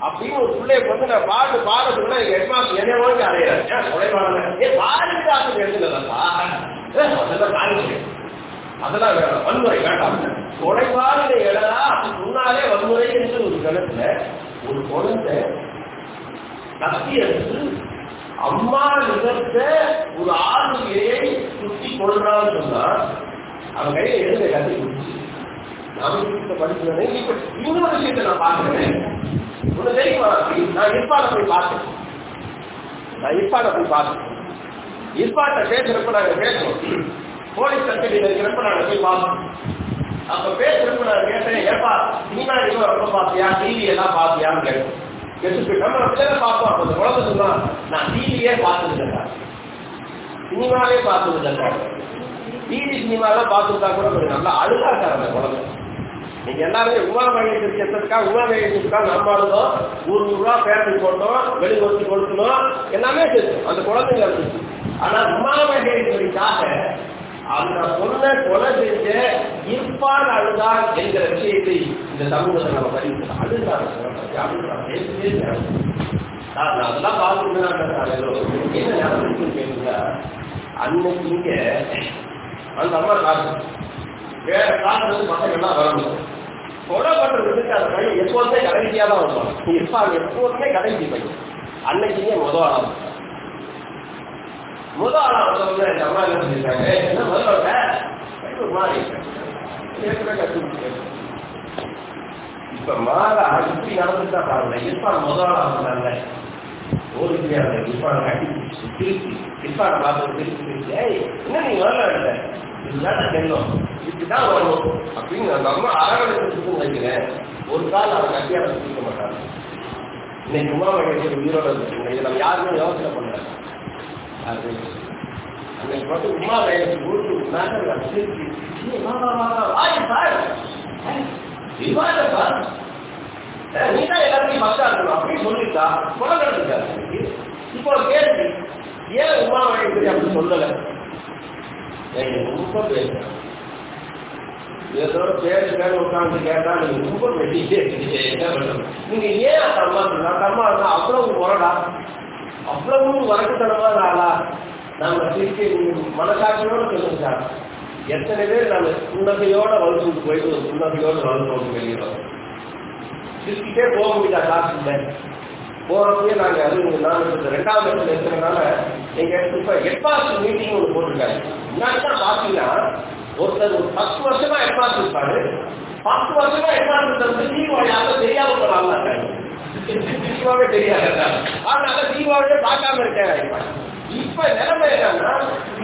அப்படின்னு ஒரு பிள்ளைய கொண்டு நான் பாட்டு பாடுறதுக்குள்ள எங்க ஹெட்மாஸ்டர் என்ன வாங்கி அடையிறாரு கொலைவாதனை ஏ பாரதிதாசன் எழுதுலப்பா அதெல்லாம் காலேஜ் அதெல்லாம் வேண்டாம் வன்முறை வேண்டாம். கொலைவாதினை எடலா முன்னாலே வன்முறை என்று ஒரு கணத்துல ஒரு குழந்தை கத்தி எடுத்து அம்மா நிகழ்த்த ஒரு ஆறு சுத்தி கொள்றான்னு சொன்னா அவன் கையில எழுத கத்தி கொடுத்து நாம படிக்கிறேன். இப்ப இன்னொரு விஷயத்தை நான் பாக்குறேன் ஒண்ணு தெரியுமா நான் இப்பாட போய் பார்த்தேன். நான் இப்பாட போய் பார்த்தேன். இப்பாட்ட பேசுறப்ப நாங்க பேசுறோம் போலீஸ் கஸ்டடியில் இருக்கிறப்ப நான் போய் பார்த்தோம் அப்ப பேசுறப்ப நான் கேட்டேன் ஏப்பா சினிமா ரொம்ப பாத்தியா டிவி எல்லாம் பாத்தியான்னு கேட்டேன். கேட்டு நம்ம பார்ப்போம். அப்ப அந்த குழந்தை நான் டிவியே பார்த்தது இல்லைடா சினிமாவே பார்த்தது இல்லைடா டிவி சினிமாலாம் பார்த்துருந்தா கூட கொஞ்சம் நல்லா அழுகா இருக்காரு அந்த குழந்தை. நீங்க எல்லாருமே உமா மகேஸ்வரி எத்தனைக்கா உமா மகேஸ்வரிக்கா நம்ம இருந்தோம் நூறு நூறு ரூபா பேரண்ட் போட்டோம். வெளிவரத்து கொடுக்கணும் எல்லாமே செஞ்சோம் அந்த குழந்தைங்க இருந்துச்சு ஆனா உமா மகேஸ்வரிக்காக அந்த பொண்ணை கொலை செஞ்ச இருப்பான் அழுதான் என்கிற விஷயத்தை இந்த சமூகத்தை நம்ம பதிவு அழுதான் நான் அதெல்லாம் பார்த்துட்டு என்ன நடந்துச்சுன்னு கேட்டீங்கன்னா அன்னைக்கு இங்க அந்த அம்மா காசு வேற காலத்துல பசங்கள்லாம் வரணும் கொலை பண்றதுக்கு அந்த பையன் எப்போதுமே கடைசியா தான் வருவான். இருப்பாங்க எப்போதுமே கடைசி பையன். அன்னைக்கு முதல் ஆரம்பிச்சு முதல் ஆளா வந்தவங்க எங்க அம்மா என்ன செஞ்சாங்க என்ன முதல்ல மாறி இப்ப நடந்துட்டா பாருங்க இருப்பான் முதல் ஆளா வந்தாங்க ஓடிக்கையாங்க இருப்பான் கட்டி திருப்பி இருப்பான் பார்த்து திருப்பி திருப்பி என்ன நீ வரல இல்லை இதுதான் தெரியும் இப்படிதான் வரணும் அப்படின்னு அந்த அம்மா அரவணைச்சு வைக்கிறேன் ஒரு கால் அவன் கட்டியால தூக்க மாட்டாங்க இன்னைக்கு உமா மகேஸ்வரி உயிரோட இருக்கு நம்ம யாருமே யோசனை பண்ணல அன்னைக்கு மட்டும் உமா வயசு ஊருக்கு நாங்கள் நீ தான் எல்லாத்தையும் இருக்கணும் அப்படின்னு சொல்லிட்டா கொலை இப்போ கேள்வி ஏன் உமா மகேஸ்வரி அப்படி சொல்லலை ரொம்ப பேசுறேன் ஏதோ பேரு பேர் உட்காந்து கேட்டா நீங்க ரொம்ப வெட்டிட்டே என்ன நீங்க ஏன் அந்த அம்மா சொன்னா இருந்தா அவ்வளவு முரடா அவ்வளவு வரக்குத்தனமான ஆளா நாம திருப்பி மனசாட்சியோட சொல்லுங்க எத்தனை பேர் நாம புன்னகையோட வளர்ந்து போயிட்டு ஒரு புன்னகையோட வளர்ந்து வெளியிடறோம் சிரிக்கிட்டே போக முடியல காசு இல்லை. போறப்பே நாங்க அது நான் இந்த ரெண்டாவது இடத்துல இருக்கிறதுனால எங்க இப்ப ஹெட்மாஸ்டர் மீட்டிங் ஒன்று போட்டிருக்காரு. முன்னாடி தான் பாத்தீங்கன்னா ஒருத்தர் ஒரு பத்து வருஷமா ஹெட்மாஸ்டர் இருப்பாரு. பத்து வருஷமா ஹெட்மாஸ்டர் வந்து யாரும் தெரியாம போறாங்க தீபாவளி தெரியாது அதனால தீபாவளியே பார்க்காம இருக்கேன் இப்ப நிலைமை என்னன்னா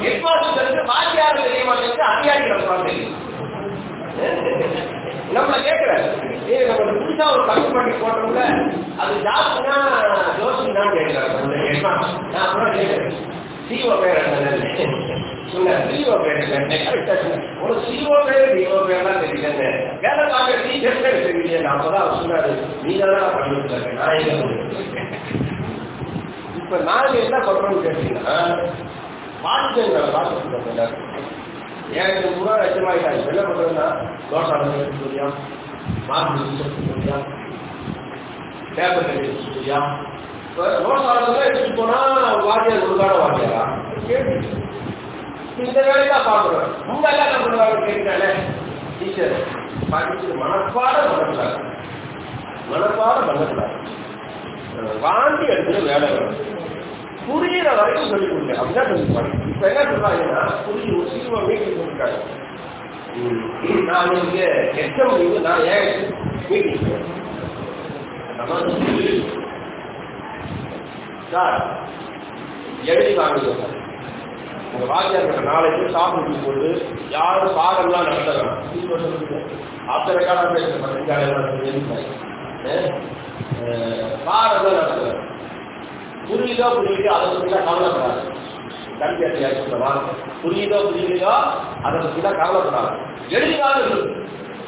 ஹெட்மாஸ்டருக்கு வாத்தியார் தெரிய மாட்டேங்குது அதிகாரி நம்ம தெரியும் நம்மள ஏ நம்ம புதுசா ஒரு கம்மி பண்ணி போட்டோம்ல அது ஜாஸ்தினா ஜோசி தான் கேட்கிறாரு நான் அப்புறம் கேட்கிறேன். சிஓ பேர் சொன்ன சிஓ பேர் என்ன ஒரு சிஓ பேர் டிஓ பேர்லாம் தெரியல வேலை பார்க்க டீச்சர் பேர் தெரியல நான் அப்பதான் சொன்னாரு நீங்க தான் பண்ணிட்டு நான் எங்க இப்ப நாங்க என்ன பண்றோம்னு கேட்டீங்கன்னா பாதிச்சவங்களை பார்த்துட்டு எனக்கு கூட லட்சமாயிட்டாங்க என்ன பண்றதுன்னா தோசை சொல்லியா மார்க் சொல்லியா பேப்பர் சொல்லியா தோசை அடைஞ்சா எடுத்துட்டு போனா வாத்தியார் கொடுக்காத வாத்தியாரா? கேட்டு இந்த வேலைதான் தான் உங்க எல்லாம் என்ன பண்ணுவாங்க கேட்டாலே டீச்சர் படிச்சு மனப்பாடம் பண்ணக்கூடாது. மனப்பாடம் பண்ணக்கூடாது. வாந்தி எடுத்து வேலை வேணும் புரியுற வரைக்கும் சொல்லி கொடுங்க. அப்படிதான் சொல்லி பாருங்க இப்ப என்ன சொல்றாங்கன்னா புரிய ஒரு சீக்கிரமா மீட்டிங் கொடுக்காரு நான் இங்க எச்ச முடிவு நான் ஏன் மீட்டிங் சார் எழுதி வாங்குங்க உங்க வாத்தியார் நாளைக்கு சாப்பிட்டு போது யாரும் பாடம்லாம் நடத்தலாம். ஆப்டர் ரெக்கார்டா பேசுறேன் பாடம்லாம் நடத்துறாங்க புரியுதோ புரியுது அதை பத்தி கவலைப்படாது. கல்வியாட்டியா சொல்றவா புரியுதோ புரியுதோ அதை பத்தி தான் கவலைப்படாது. எழுதினாலும்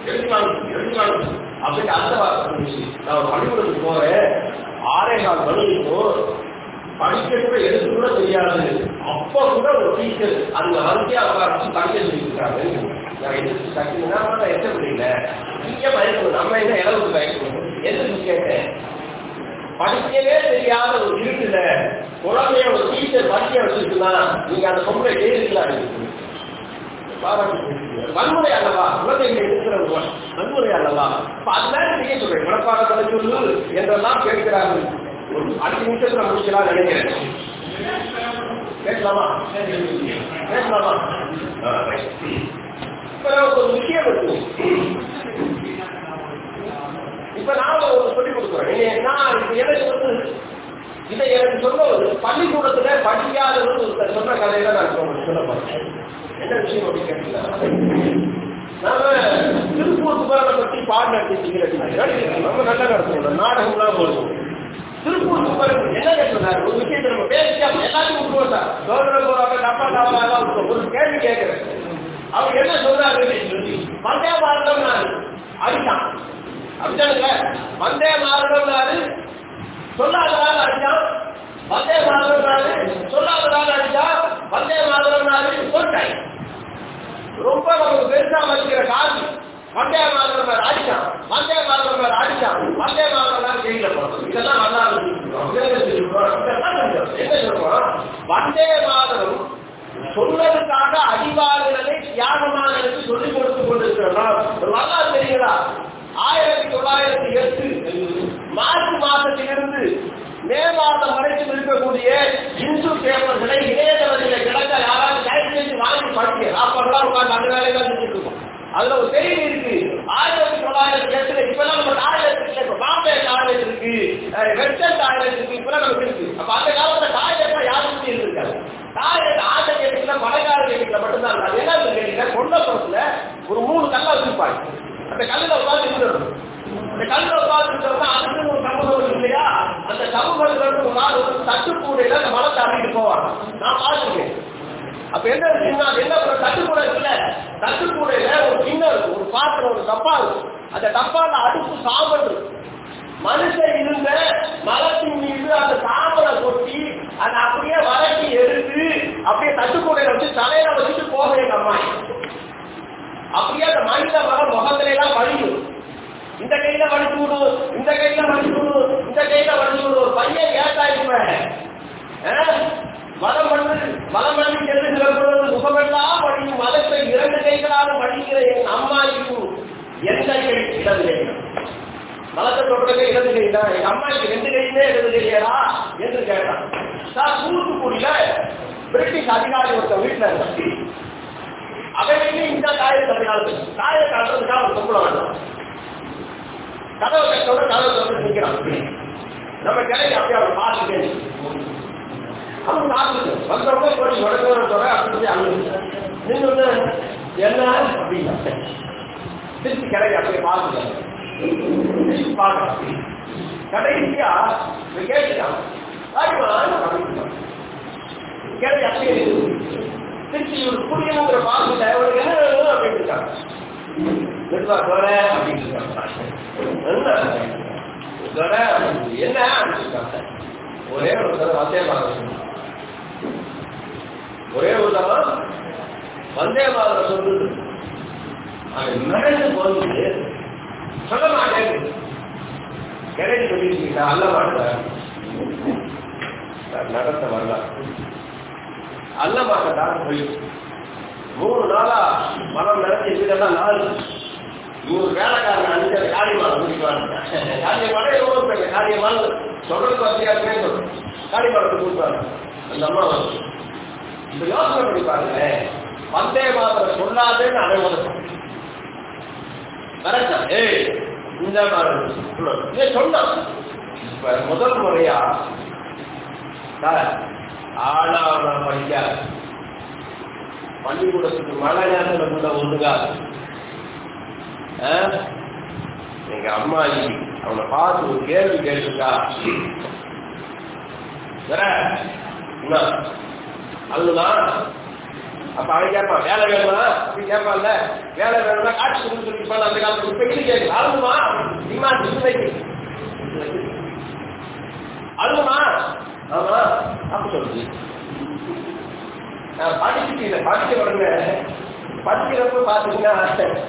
எழுதினாலும் எழுதினாலும் அப்படின்னு அந்த வார்த்தை நான் ஒரு பள்ளிக்கூடத்துக்கு போறேன். ஆறே நாள் மணி இருக்கும் படிக்க கூட எழுத கூட தெரியாது. அப்ப கூட ஒரு டீச்சர் அந்த வரிசையா உட்காந்து படிக்க சொல்லியிருக்காங்க நான் நான் எத்த முடியல நீங்க பயக்கணும் நம்ம என்ன இளவுக்கு பயக்கணும் எதுக்கு கேட்டேன் படிக்கவே தெரியாத ஒரு இருக்குல்ல குழந்தைய ஒரு டீச்சர் படிக்க வச்சிருக்குன்னா நீங்க அந்த பொம்பளை எழுதிக்கலாம் வன்முறை அல்லவா? குழந்தைங்க இருக்கிற வன்முறை அல்லவா? இப்ப அதுதான் செய்ய சொல்றேன் மனப்பாடங்களை சொல்லு என்றெல்லாம் கேட்கிறார்கள். ஒரு அஞ்சு நிமிஷத்துல முடிக்கலாம் நினைக்கிறேன். பேசலாமா? பேசலாமா? இப்ப நமக்கு ஒரு விஷயம் இருக்கு. இப்ப நான் ஒரு சொல்லிக் கொடுக்குறேன். நான் எனக்கு வந்து இதை எனக்கு சொல்ல ஒரு பள்ளிக்கூடத்துல படிக்காதவங்க ஒருத்தர் சொன்ன கதையில நான் சொல்ல போறேன் என்ன விஷயம் அப்படின்னு கேட்டீங்கன்னா நாம திருப்பூர் குமாரனை பத்தி பாடம் நடத்தி நம்ம நல்லா நடத்துவோம். நாடகம்லாம் போடுவோம் திருப்பூர் குமாரன் என்ன கேட்கிறாரு ஒரு விஷயத்தை நம்ம பேசியா எல்லாத்தையும் விட்டுருவோம் சார் சோதனை போறாங்க டப்பா டப்பா ஒரு கேள்வி கேட்கிறேன். அவர் என்ன சொல்றாரு வந்தே பாரதம் நான் அடித்தான் அப்படித்தானுங்க வந்தே மாதம் நாடு. சொல்லாததால் அடிச்சான். வந்தே மாதம் நாடு. சொல்லாததால் அடிச்சான். வந்தே மாதம் நாடு. சொல்லிட்டாங்க ரொம்ப நமக்கு பெருசா வச்சுக்கிற காசு. வந்தே மாதம் அடிச்சான். வந்தே மாதம் அடிச்சான். வந்தே மாதிரி செய்யல ஜெயில போறோம் இதெல்லாம் நல்லா என்ன சொல்றோம் வந்தே மாதம் சொன்னதுக்காக அடிவாளர்களை தியாகமானதற்கு சொல்லிக் கொடுத்து கொண்டிருக்கிறோம் நல்லா வரலாறு ஆயிரத்தி தொள்ளாயிரத்தி எட்டு மார்ச் மாதத்திலிருந்து மே மாதம் வரைக்கும் இருக்கக்கூடிய இந்து பேப்பர்களை இணையதளத்தில் கிடக்க யாராவது டைப் செஞ்சு வாங்கி படிக்க அப்பதான் உட்கார்ந்து அந்த வேலையை தான் செஞ்சுட்டு இருக்கோம் அதுல ஒரு பெரிய இருக்கு. ஆயிரத்தி தொள்ளாயிரத்தி எட்டுல இப்பெல்லாம் நம்ம டாய்லெட் இப்ப பாம்பே காலேஜ் இருக்கு. வெஸ்டர்ன் காலேஜ் இருக்கு. இப்பெல்லாம் நமக்கு இருக்கு. அப்ப அந்த காலத்துல காலேஜ் யாரும் இருந்திருக்காரு காலேஜ் ஆட்ட வீட்டுல பணக்கார வீட்டுல மட்டும்தான் அது என்ன கேட்டீங்கன்னா கொண்டபுரத்துல ஒரு மூணு கல்ல வச்சிருப்பாங்க அந்த கல்லுல உட்கார்ந்து இருந்தது அந்த கல்லுல உட்கார்ந்து இருந்தோம்னா அதுக்கு ஒரு சமூகம் இல்லையா? அந்த சமூகத்துல இருந்து ஒரு நாள் ஒரு தட்டுக்கூடையில அந்த மனத்தை அறிவிட்டு போவாங்க. நான் பார்த்துருக்கேன். அப்ப என்ன இருக்குன்னா அது என்ன ஒரு தட்டுக்கூடை இருக்குல்ல? தட்டுக்கூடையில ஒரு கிண்ணம் ஒரு பாத்திரம் ஒரு டப்பா இருக்கும். அந்த டப்பால அடுப்பு சாம்பல் இருக்கும். மனுஷன் இருந்த மரத்தின் மீது அந்த சாம்பலை கொட்டி அதை அப்படியே வரட்டி எடுத்து அப்படியே தட்டுக்கூடையில வச்சு தலையில வச்சுட்டு போக எங்க அப்படியே அந்த மனித மகன் முகத்துல எல்லாம் வழியும். இந்த கையில வலிச்சு விடும் இந்த கையில வலிச்சு விடும் இந்த கையில வலிச்சு விடும் ஒரு பையன் ஏட்டாயிருப்பேன் மதம் பண்ணு மதம் பண்ணி செல்லுகிற பொழுது முகமெல்லாம் வழியும் மதத்தை இரண்டு என் அம்மாவுக்கு எந்த கை இடது கை மலத்தை தொடர்பு இடது கை தான். எங்க அம்மாவுக்கு ரெண்டு கையுமே இடது கையடா என்று கேட்டான். சார் தூத்துக்குடியில பிரிட்டிஷ் அதிகாரி ஒருத்தன் வீட்டுல இருந்தான். அதை இந்த காய தமிழ்நாடு தாயை காட்டுறதுக்காக ஒரு சம்பளம் வேண்டாம் கதவை கட்டோட கதவை திறந்து நிற்கிறான். நம்ம கிடைக்க அப்படியே அவன் பார்த்துட்டே அவன் பார்த்துட்டு வந்தவங்க போய் உடனே சொல்ற அப்படி நீங்க நின்று என்ன? அப்படின்னா திருப்பி கிளைக்கு அப்படியே பார்த்துட்டாங்க பார்க்கலாம் கடைசியா இவன் கேட்டுட்டான். அப்படியே திருச்சி இவர் புரியணுங்கிற பார்த்துட்ட அவனுக்கு என்ன அப்படின்னு இருக்காங்க அப்படின்னு இருக்காங்க என்ன? என்ன? அப்படின்னு இருக்காங்க ஒரே ஒரு தடவை வந்தே மாதிரி ஒரே ஒரு தடவை வந்தே மாதிரி சொல்லுது அவன் நடந்து போகுது சொல்ல மாட்டேன். கிடையாது சொல்லிட்டு அல்ல மாட்டேன். நடத்த வரலாம் அல்ல மாட்டதான் போய். மூணு நாளா மனம் நடத்தி வீடெல்லாம் நாலு. நூறு வேலைக்காரன் அஞ்சு காரியமான முடிப்பாங்க காரியமான எவ்வளோ பேர் காரியமான சொல்றது பத்தியாருமே சொல்றோம் காளிமாலத்தை கொடுப்பாங்க அந்த அம்மா வந்து இப்ப யோசனை பண்ணி பாருங்க வந்தே மாதம் சொல்லாதேன்னு அனைவரும் கரெக்டா ஏய் இந்த மாதிரி சொன்னான் இப்ப முதல் முறையா? சார் ஆளாவன படிக்காது பள்ளிக்கூடத்துக்கு மழை நேரத்தில் கூட ஒழுங்காது எங்க அம்மாயி அவனை பார்த்து ஒரு கேள்வி கேட்டிருக்கா? வேற என்ன? அதுதான். அப்ப அவன் கேட்பான் வேலை வேணுமா? அப்படி கேட்பான்ல. வேலை வேணுமா காட்சி கொடுத்து சொல்லிப்பான் அந்த காலத்துல இப்ப இது கேட்கு அழுமா நீமா சிந்தனைக்கு அழுமா ஆமா அப்ப சொல்லுது. நான் படிச்சுட்டு படிக்க உடனே படிக்கிறப்ப பாத்தீங்கன்னா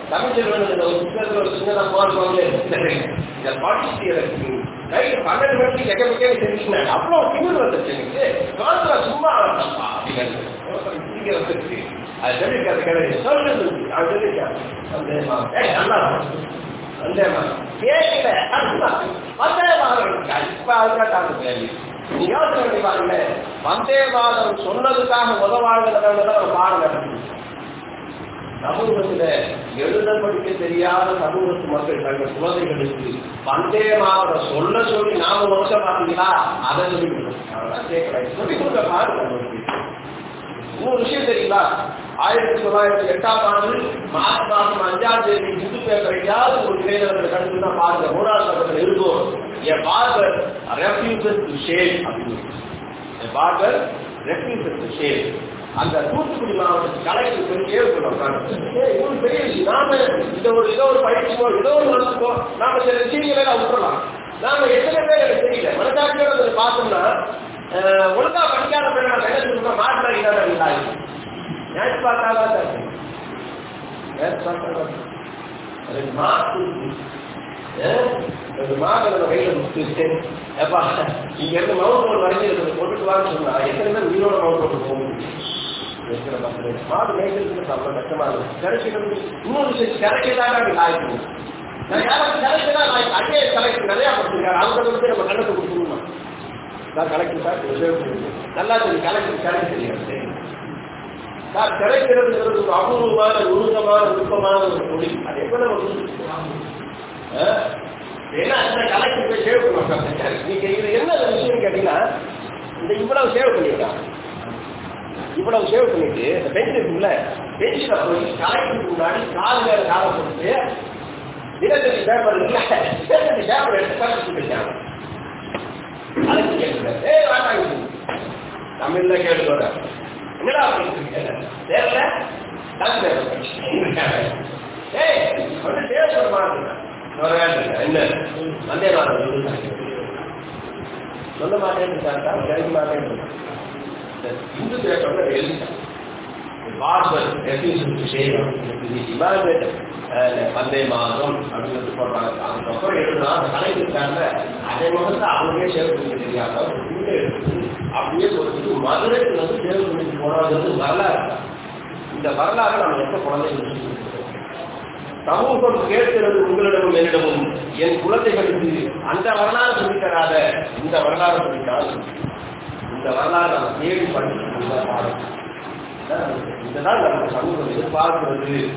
தமிழ் செல்வன் ஒரு புத்தகத்துல ஒரு சின்ன போடுவாங்க எனக்கு நைட்டு பன்னெண்டு மணிக்கு எங்க பக்கம் தெரிஞ்சுக்கினாங்க அவ்வளோ திமிர் வந்துச்சு எனக்கு. காலத்துல சும்மா வரப்பா அப்படின்னு இருக்கு அது சொல்லிருக்காது கிடையாது சொல்றது அது சொல்லிருக்காது அந்த ஏய் நல்லா அந்த கேட்கல. வந்தே யோசனை பாருங்க சமூகத்துல எழுத படிக்க தெரியாத சமூகத்து மக்கள் தங்கள் குழந்தைகளுக்கு பந்தய மாவட்ட சொல்ல சொல்லி நாம வருஷம் பாத்தீங்களா அதை சொல்லி சொல்லி கொடுக்க பாருங்க. இன்னொரு விஷயம் தெரியுங்களா ஆயிரத்தி தொள்ளாயிரத்தி எட்டாம் ஆண்டு மார்ச் மாதம் அஞ்சாம் தேதி இந்து பேப்பரையாவது ஒரு இளைஞர்கள் கண்டு தான் பாருங்க மூணாவது பக்கத்தில் இருக்கும் என் பார்பர் ரெஃப்யூசஸ் டு ஷேவ் அப்படின்னு. என் பார்பர் ரெஃப்யூசஸ் டு ஷேவ் அந்த தூத்துக்குடி மாவட்டத்து கலைக்கு போய் கேள்வி பெரிய விஷயம். நாம இந்த ஒரு ஏதோ ஒரு பயிற்சியோ ஏதோ ஒரு நடந்துக்கோ நாம சில விஷயங்களை விட்டுறலாம். நாம எத்தனை பேர் எனக்கு தெரியல. மனசாட்சியோட அதை பார்த்தோம்னா ஒழுங்கா படிக்காத பேர் என்ன சொல்லுங்க மாற்றாங்க இல்லாது நேற்று பார்த்தாதான் சார்? நேற்று பார்த்தாதான் ரெண்டு மாசம் ரெண்டு மாதம் நம்ம கையில முடிச்சுட்டு ஏப்பா இங்க இருந்து மவுண்ட் ரோடு வரைஞ்சிருக்கிறது போட்டுட்டு வாங்க சொன்னா எத்தனை பேர் உயிரோட மவுண்ட் ரோடு போக முடியும்? இருக்கிற மக்கள் மாடு மேய்க்கிறதுக்கு அவ்வளவு கஷ்டமா இருக்கும் இன்னொரு விஷயம் கிடைக்கதான் லாய்க்கு கிடைக்கதான் லாய்க்கு அங்கே கலெக்டர் நிறையா கொடுத்துருக்காரு அவங்க வந்து நம்ம கணக்கு கொடுத்துருவோம் சார் கலெக்டர் சார் நல்லா தெரியும் கலெக்டர் கலெக்டர் தெரியாது சார் கிடைக்கிறதுங்கிறது ஒரு அபூர்வமான நுணுக்கமான நுட்பமான ஒரு தொழில் அது எவ்வளவு ஏன்னா அந்த கலெக்டர் போய் சேவ் பண்ணுவாங்க நீங்க இது என்ன விஷயம் கேட்டீங்கன்னா இந்த இவ்வளவு சேவ் பண்ணிருக்காங்க இவ்வளவு சேவ் பண்ணிட்டு இந்த பெஞ்ச் இருக்குல்ல பெஞ்சில் போய் கலெக்டருக்கு முன்னாடி கால் மேல கால போட்டு தினசரி பேப்பர் இல்ல தினசரி பேப்பர் எடுத்து கலெக்டர் போயிட்டாங்க. அதுக்கு கேட்கிறார் ஏ வேண்டாம் தமிழ்ல கேட்டு என்னடா அப்படின்னு தெரியல. ஏய் வந்து தேவை வர வேண்டாம் என்ன? வந்தே வாங்க சொல்ல மாட்டேன்னு கிடைக்க மாட்டேன்னு இந்து பேப்பர்ல எழுதிட்டான் பாஸ்வர் எஃபிஷியன்சி செய்யணும் இது இமாஜினேட் பந்தய மாதம் அப்படின்னு சொல்றாங்க அதுக்கப்புறம் எழுதுனா அந்த கலைஞருக்காங்க அதே முகத்தை அவங்களே சேவ் பண்ணி தெரியாத அப்படியே சொல்லிட்டு மதுரைக்கு வந்து சேவ் பண்ணி போனாங்கிறது வரலாறு இந்த வரலாறு நம்ம எப்ப குழந்தைகள் சமூகம் கேட்கிறது உங்களிடமும் என்னிடமும் என் குழந்தைகளுக்கு அந்த வரலாறு சொல்லித்தராத இந்த வரலாறு சொல்லித்தான் இந்த வரலாறு நம்ம தேடி படிச்சு பாடம் இதுதான் நம்ம சமூகம் எதிர்பார்க்கிறது.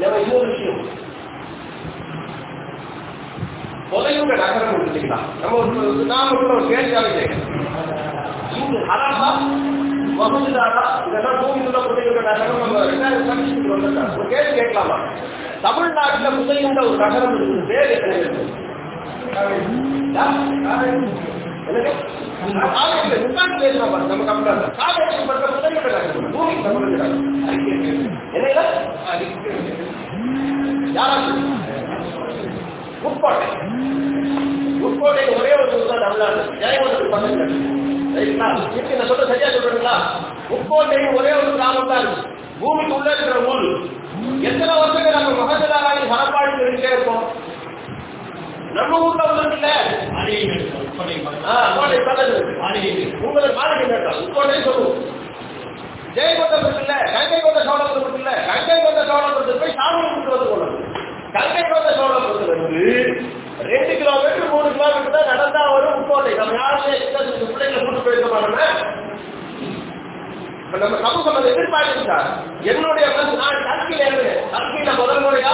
நம்ம இன்னொரு விஷயம். நகரம் இல்லைங்களா நம்ம ஒரு நாம கூட ஒரு கேள்வியாக கேட்கிறோம். இங்கு ஹரப்பா மகுதாரா இதெல்லாம் நகரம் நம்ம ரெண்டாயிரம் சர்வீஸுக்கு வந்திருக்காங்க ஒரு கேள்வி கேட்கலாமா? தமிழ்நாட்டில் ஒரு நகரம் இருக்குது. பேர் என்ன? இருக்கு. நம்ம என்ன உட்கோட்டை உட்கோட்டை ஒரே ஒரு தான் தமிழ்நாடு. ஜெயங்கொண்டது பக்கத்தில் நான் சொல்ல சரியா சொல்றீங்களா? உட்கோட்டையும் ஒரே ஒரு கிராமம் தான் இருக்கு. பூமிக்கு உள்ள இருக்கிற ஊர். எத்தனை வருஷங்கள் நம்ம மகஜலாராய் சனப்பாடி தெரிஞ்சே இருப்போம் நம்ம ஊர்ல உள்ளதுல கோட்டை பக்கத்தில் உங்களுக்கு மாளிகை கேட்டால் உட்கோட்டை சொல்லுவோம் ஜெயகொண்டம் இருக்குல்ல கங்கை கொண்ட சோழபுரம் இல்ல கங்கை கொண்ட சோழபுரத்துக்கு போய் சாமி கும்பிட்டு வந்து போனது கங்கை கொண்ட சோழபுரத்துல ரெண்டு கிலோமீட்டர் மூணு கிலோமீட்டர் தான் நடந்தா வரும் உட்கோட்டை நம்ம யாருமே பிள்ளைங்களை கூட்டு போயிருக்க மாட்டோமே. நம்ம சமூகம் அதை எதிர்பார்க்குது என்னுடைய நான் கல்வியில கல்வியில முதல் முறையா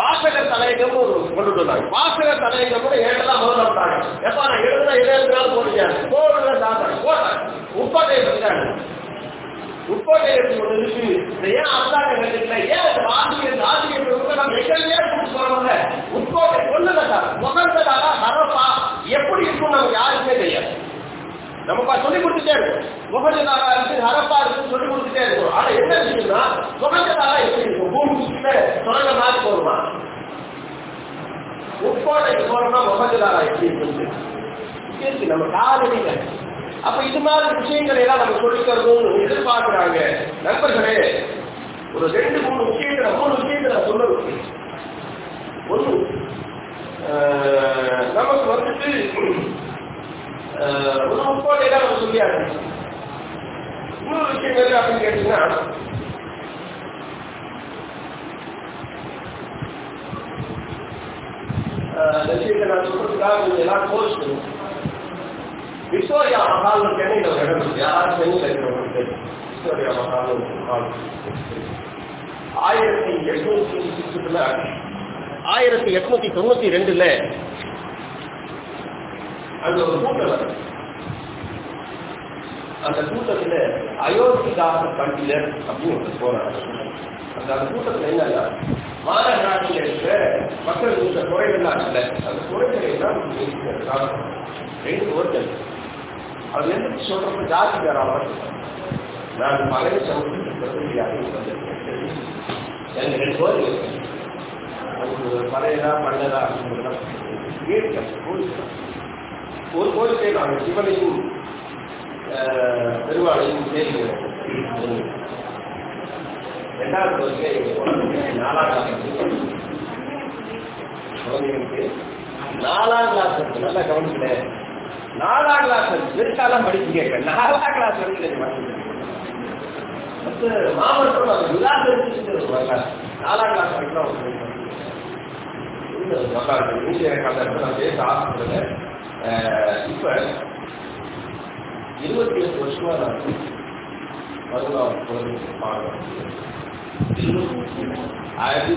வாசகர் தலையங்கம் கொண்டு வந்தாங்க. வாசகர் தலையங்கம் கூட ஏழெல்லாம் முதல்ல வந்தாங்க. எப்ப நான் எழுதுனா எழுதுனாலும் போட்டுச்சாங்க போடுறத தாத்தாங்க போட்டாங்க உட்கோட்டையை பத்திட்டாங்க ஒன்று இருக்கு. ஏன் அரசாங்க வேண்டியதுல ஏன் இந்த ஆசிரியர் ஆசிரியர் நம்ம எங்கேயே கூட்டு போறோம்ல உட்கோட்டை சொல்லுங்க சார். முகந்ததாரா ஹரப்பா எப்படி இருக்கும் நமக்கு யாருக்குமே தெரியாது. நம்ம சொல்லி கொடுத்துட்டே இருக்கும். முகஞ்சதாரா இருக்கு ஹரப்பா இருக்கு சொல்லி கொடுத்துட்டே இருக்கும். ஆனா என்ன விஷயம்னா முகஞ்சதாரா எப்படி இருக்கும்? பூமிக்குள்ள தொடங்க மாதிரி போருமா உட்கோட்டைக்கு போறோம்னா முகஞ்சதாரா எப்படி இருக்கு இருக்கு நம்ம காலடியில. அப்ப இது மாதிரி விஷயங்களை எல்லாம் நம்ம சொல்லிக்கிறதும் எதிர்பார்க்கிறாங்க. நண்பர்களே ஒரு ரெண்டு மூணு விஷயங்களை மூணு விஷயங்களை சொல்ல ஒன்று நமக்கு வந்துட்டு ஒரு முப்போடையெல்லாம் நம்ம சொல்லியாரு இன்னொரு விஷயம் என்ன அப்படின்னு கேட்டீங்கன்னா நான் சொல்றதுக்காக நீங்க எல்லாம் கோர்ஸ் விக்டோரியா மஹால் சென்னையில் ஒரு இடம் இருக்கு சென்னையில் இருக்கிறவங்களுக்கு விக்டோரியா ஆயிரத்தி எட்நூத்தி ஆயிரத்தி எட்நூத்தி தொண்ணூத்தி ரெண்டுல அது ஒரு கூட்டம். வருது அந்த கூட்டத்துல அயோத்திதாச பண்டிதர் அப்படின்னு போறாரு. அந்த அந்த கூட்டத்துல என்னன்னா மாத நாட்டில் இருக்கிற மக்கள் இந்த குறைகள்லாம் இருக்குல்ல அந்த குறைகளை எல்லாம் ரெண்டு ஒருத்தர் அவர் எந்த சொல்றப்ப தராம நான் பழைய சமூகத்துக்கு பிரதிநிதியாக வந்திருக்கேன் எனக்கு ரெண்டு பேர் அது மலையதா மண்ணதா அப்படின்னு அப்படிங்கிறதெல்லாம் ஒரு கோரிக்கை நாங்கள் சிவனையும் பெருமாளையும் சேர்க்கிறோம் இரண்டாவது கோரிக்கை நாலாம் கிளாஸ் குழந்தைங்களுக்கு நாலாம் கிளாஸ் நல்லா கவனிக்கல நாலாம் கிளாஸ் பெருசாலாம் படிச்சுக்க நாலாம் கிளாஸ் வரைக்கும் மற்ற மாவட்டம் அது நிராகரிச்சுட்டு வரல நாலாம் கிளாஸ் வரைக்கும் அவங்க படிப்பாங்க. இந்த நான் பேச ஆசைப்படுறேன் இப்ப இருபத்தி எட்டு வருஷமா நான் பதினாறு குழந்தைங்க பாடுறேன் ஆயிரத்தி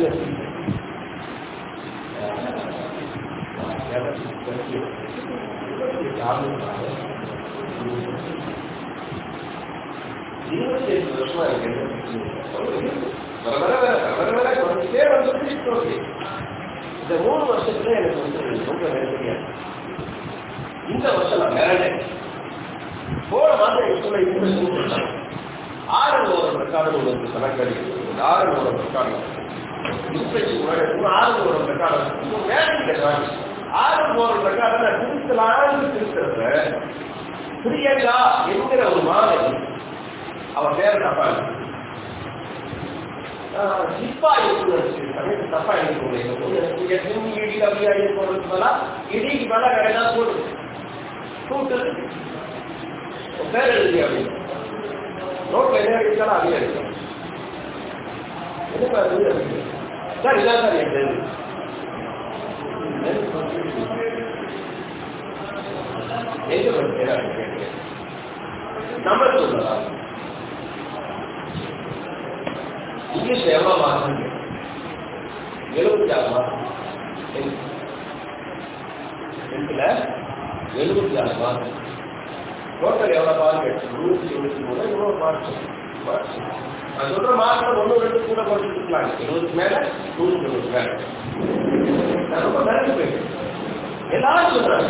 இருபத்தி எட்டு வருஷமா இருக்கு வர வர வர வர வர குறைஞ்சிட்டே வந்து ஓகே இந்த மூணு வருஷத்துல எனக்கு வந்து ரொம்ப நெருக்கடியா இருக்கு. இந்த வருஷம் நான் போன மாதம் எங்க ஸ்கூல்ல ஆறு ஒரு ரெக்கார்டு உங்களுக்கு கணக்கடி ஆறு ஒரு ரெக்கார்டு இன்ட்ரெஸ்ட் முன்னாடி ஆறு ஒரு ரெக்கார்டு வேலைக்கு ஆறு ஒரு ரெக்கார்டு திருத்தலான்னு திருத்துறத பிரியங்கா என்கிற ஒரு மாலை அவன் பேர் தப்பா சிப்பா இருக்கு தப்பா இருக்கு இடி அப்படியா மேல இடிக்கு மேல கிடையாது போடு கூட்டு பேர் எழுதி அப்படின்னு நோட்ல என்ன எழுதிச்சாலும் அதே எழுதி என்ன எழுதி சார் இதான் சார் என் பேரு எங்க படிக்கிறேன் நம்பர் சொல்லலாம் இங்கிலீஷ் எவ்வளவு மார்க் எழுபத்தி ஆறு மார்க் டென்த்தில் எழுபத்தி ஆறு மார்க். டோட்டல் எவ்வளோ மார்க் நூற்றி எழுபத்தி மூணு இவ்வளோ மார்க். நான் சொல்ற மார்க் ஒன்று ரெண்டு கூட குறைச்சிருக்கலாம் எழுபத்தி மேல நூத்தி எழுபது மேல. நான் ரொம்ப மிரண்டு போயிட்டேன். எல்லாரும் சொல்றாங்க.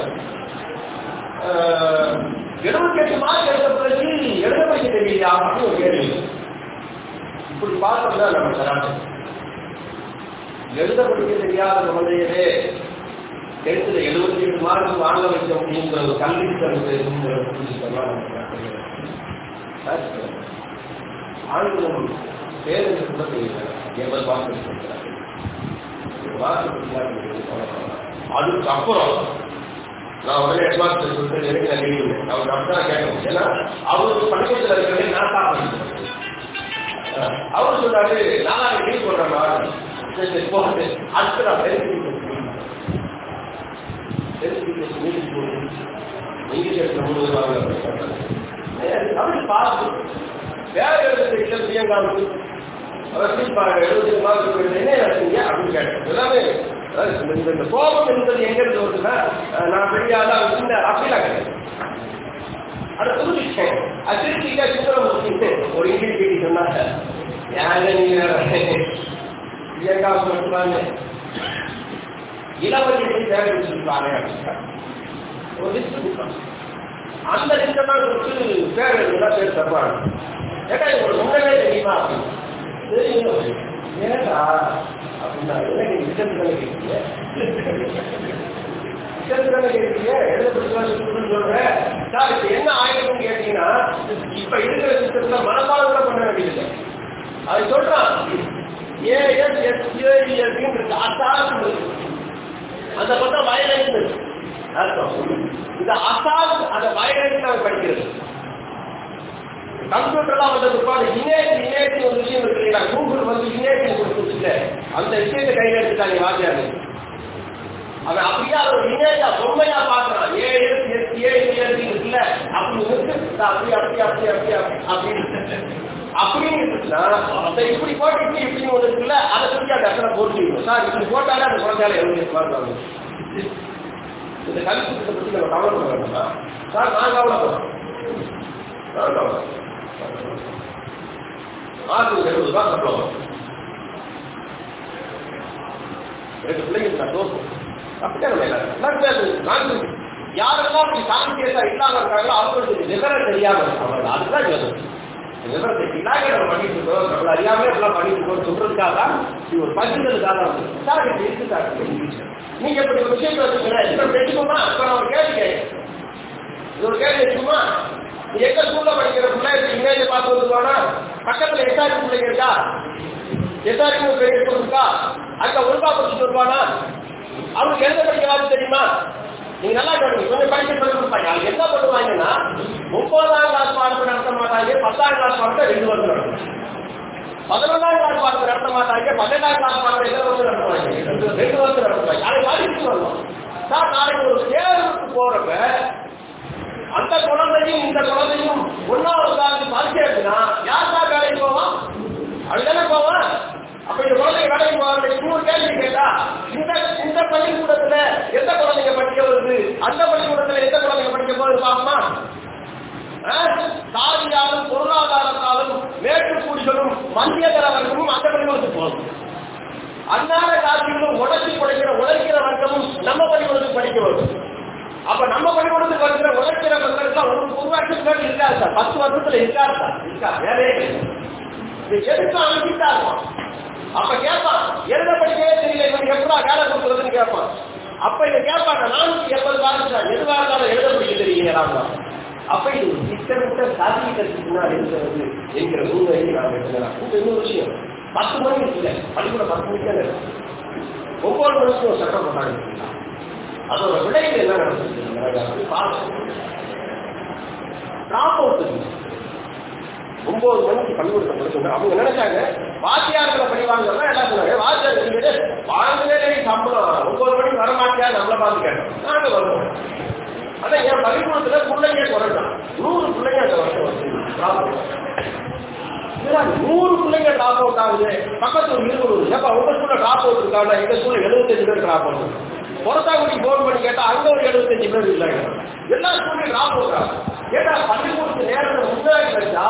எழுபத்தி எட்டு மார்க் எடுத்த பிறகு எழுத படிக்க தெரியலையா? அப்படின்னு ஒரு கேள்வி. இப்படி பார்த்தோம்னா நம்ம சராசரி. எழுத படிக்க தெரியாத குழந்தைகளே டென்த்தில் எழுபத்தி எட்டு மார்க் வாங்க வைக்க முடியுங்கிற ஒரு கல்வி தருங்கிற ஆண்களும் பேருந்து கூட தெரியல எண்பது மார்க் அதுக்கப்புறம் நான் உடனே அட்வான்ஸ் சொல்லிட்டு எனக்கு நான் லீவு அவர் அப்படிதான் கேட்கணும். ஏன்னா அவருக்கு பள்ளிக்கூடத்தில் இருக்கிறதே நான் சாப்பிடுறேன் அவர் சொன்னாரு நான் லீவ் போடுறேன் போட்டு அடுத்து நான் இங்கிலீஷ் அப்படின்னு கேட்டேன் எல்லாமே இந்த கோபம் என்பது எங்க இருந்து வருதுன்னா நான் பெரிய ஆளா சின்ன அப்படிலாம் கிடையாது அதை புதுப்பிச்சேன் அது திருச்சிக்கா சுந்தரமூர்த்தி ஒரு இங்கிலீஷ் பேட்டி சொன்னாங்க யாரு நீங்க பிரியங்கா மட்டும்தானே இளவரசி தேவை வச்சிருக்காங்க ஒரு லிஸ்ட் கொடுத்தாங்க அந்த லிஸ்ட்டை தான் கொடுத்து பேர் எழுதுனா பேர் தப்பாங்க ஏட்டா ஒரு முன்னமே தெரியுமா தெரியும். ஏடா அப்படின்னா எனக்கு ரிசல்ட் தானே கேட்கீங்க எழுத சொல்றேன் சார் இப்ப என்ன ஆயிடும்னு கேட்டீங்கன்னா இப்ப இருக்கிற சிஸ்டத்துல மனப்பாடம் பண்ண வேண்டியதில்லை. அது சொல்றான். ஏஎஸ் எஸ்ஏஇஎஸ்ன்னு அசால்ட் அதை பார்த்தா வயலன்ஸ் அர்த்தம். இந்த அசால்ட் அந்த வயலன்ஸ் நாங்கள் படிக்கிறது. கம்ப்யூட்டர்லாம் வந்த பிற்பாடு இனேட் இனேட் ஒரு விஷயம் இருக்கு இல்லையா? கூகுள் வந்து இனேட் கொடுத்துட்டு அந்த விஷயத்தை கையில் எடுத்துட்டாங்க வாத்தியாரு அவன் அப்படியே அதை ஒரு இனேட்டா பொம்மையா பாக்குறான் ஏ எஸ் எஸ் ஏ இருக்குல்ல. அப்படி இருக்கு அப்படி அப்படி அப்படி அப்படி அப்படின்னு அப்படின்னு இருக்குன்னா இப்படி போட்டு இப்படி ஒன்று இருக்குல்ல அதை தூக்கி அந்த இடத்துல போட்டு சார் இப்படி போட்டாலே அந்த குழந்தையால எழுதி இந்த கல்வித்தை பத்தி நம்ம கவலைப்பட சார். நான் கவலைப்படுறோம் நான் கவலை மாதத்துக்கு எழுபது ரூபாய் சம்பளம் ரெண்டு பிள்ளைங்க சந்தோஷம் அப்படியே நான் யாரெல்லாம் இப்படி சாங்கியதா இல்லாம இருக்காங்களோ அவங்களுக்கு விவரம் தெரியாம இருக்காங்க அதுதான் யோசனை. விவரத்தை இல்லாம நம்ம பண்ணிட்டு இருக்கோம் நம்மள அறியாமலே எல்லாம் பண்ணிட்டு இருக்கோம் சொல்றதுக்காக தான் இது ஒரு பகிர்ந்ததுக்காக தான் இப்படி நீங்க இப்படி ஒரு விஷயத்தை வச்சுக்கிறேன் இப்ப இப்ப நான் ஒரு கேள்வி கேட்கிறேன் இது ஒரு கேள்வி நீ எங்க ஸ்கூல்ல படிக்கிற பிள்ளை இமேஜ் பார்த்து வந்துருவானா பக்கத்துல எஸ்ஆர்டி பிள்ளைங்க இருக்கா எஸ்ஆர்டி பிள்ளைங்க இருக்கா அங்க ஒழுங்கா படிச்சுட்டு வருவானா அவனுக்கு எந்த படிக்க தெரியுமா நீங்க நல்லா கேளுங்க கொஞ்சம் படிக்க சொல்லி கொடுப்பாங்க. அவங்க என்ன பண்ணுவாங்கன்னா முப்பதாம் கிளாஸ் பாடத்தை நடத்த மாட்டாங்க பத்தாம் கிளாஸ் பாடத்தை ரெண்டு வருஷம் நடத்துவாங்க. பதினொன்றாம் கிளாஸ் பாடத்தை நடத்த மாட்டாங்க பன்னெண்டாம் கிளாஸ் பாடத்தை எத்தனை வருஷம் நடத்துவாங்க. ரெண்டு வருஷம் நடத்துவாங்க. அதை படிச்சு வரணும் சார் நாளைக்கு ஒரு தேர்வுக்கு போறப்ப அந்த குழந்தையும் இந்த குழந்தையும் ஒன்னாவது காலத்து பரிசை எடுத்துனா யார் சார் வேலைக்கு போவான்? அப்படிதானே போவான்? அப்ப இந்த குழந்தை வேலைக்கு போவாங்க கேள்வி கேட்டா இந்த இந்த பள்ளிக்கூடத்துல எந்த குழந்தைங்க படிக்க வருது? அந்த பள்ளிக்கூடத்துல எந்த குழந்தைங்க படிக்க போகுது பாப்போமா? சாதியாலும் பொருளாதாரத்தாலும் மேட்டுக்கூடிகளும் கூடிகளும் தர வர்க்கமும் அந்த பள்ளிக்கூடத்துக்கு போகுது. அன்னார காட்சிகளும் உடச்சி படிக்கிற உழைக்கிற வர்க்கமும் நம்ம பள்ளிக்கூடத்துக்கு படிக்க வருது. அப்ப நம்ம பள்ளிக்கூடத்துக்கு படிக்கிற உழைக்கிற வர்க்கம் ஒரு ஒரு வருஷத்துக்கு இருக்காது சார். பத்து வருஷத்துல இருக்காது சார். இருக்கா வேலையே கிடையாது. இது எதுக்கு அனுப்பிட்டாங்க அப்ப கேட்பான் எழுத படிக்கவே தெரியல இவனுக்கு எப்படா வேலை கொடுக்குறதுன்னு கேட்பான் அப்ப இதை கேட்பாங்க நானூத்தி எண்பது காலம் சார் எதுவாக இருந்தாலும் எழுத முடிக்க தெரியல அப்ப இது திட்டமிட்ட சாதிக்கிறதுக்கு முன்னாடி இருக்கிறது என்கிற உண்மையை நான் எடுத்துக்கலாம் இந்த இன்னொரு விஷயம். பத்து மணிக்கு இல்லை பள்ளிக்கூடம் பத்து மணிக்கு தான் ஒவ்வொரு மனுஷனும் ஒரு சட்டம் போட்டாங்க அதோட விளைவு என்ன நடந்துச்சு? டிராப் அவுட் ஒன்பது மணிக்கு பள்ளிக்கூடத்தை படிச்சுங்க அவங்க நினைச்சாங்க வாத்தியார்களை படி வாங்கலாம் என்ன சொன்னாங்க வாத்தியார் சொல்லிட்டு வாங்கவே சம்பளம். ஒன்பது மணிக்கு வர மாட்டியா நம்மள பார்த்து கேட்டோம். நாங்க வருவோம். ஆனா என் பள்ளிக்கூடத்துல பிள்ளைங்க குறைஞ்சான் நூறு பிள்ளைங்க அந்த வருஷம் வந்து நூறு பிள்ளைங்க டிராப் அவுட் ஆகுது. பக்கத்து ஒரு இருபது. உங்க ஸ்கூல்ல டிராப் அவுட் இருக்காங்க எங்க ஸ்கூல்ல எழுபத்தஞ்சு பேர் டிராப் அவுட் பொறத்தாக்குடி போன் பண்ணி கேட்டா அங்க ஒரு எழுபத்தஞ்சு பேர் இல்லைங்க எல்லா ஸ்கூல்லையும் டிராப் அவுட் ஏன்னா பள்ளிக்கூடத்து நேரத்தில் முன்னாடி கிடைச்சா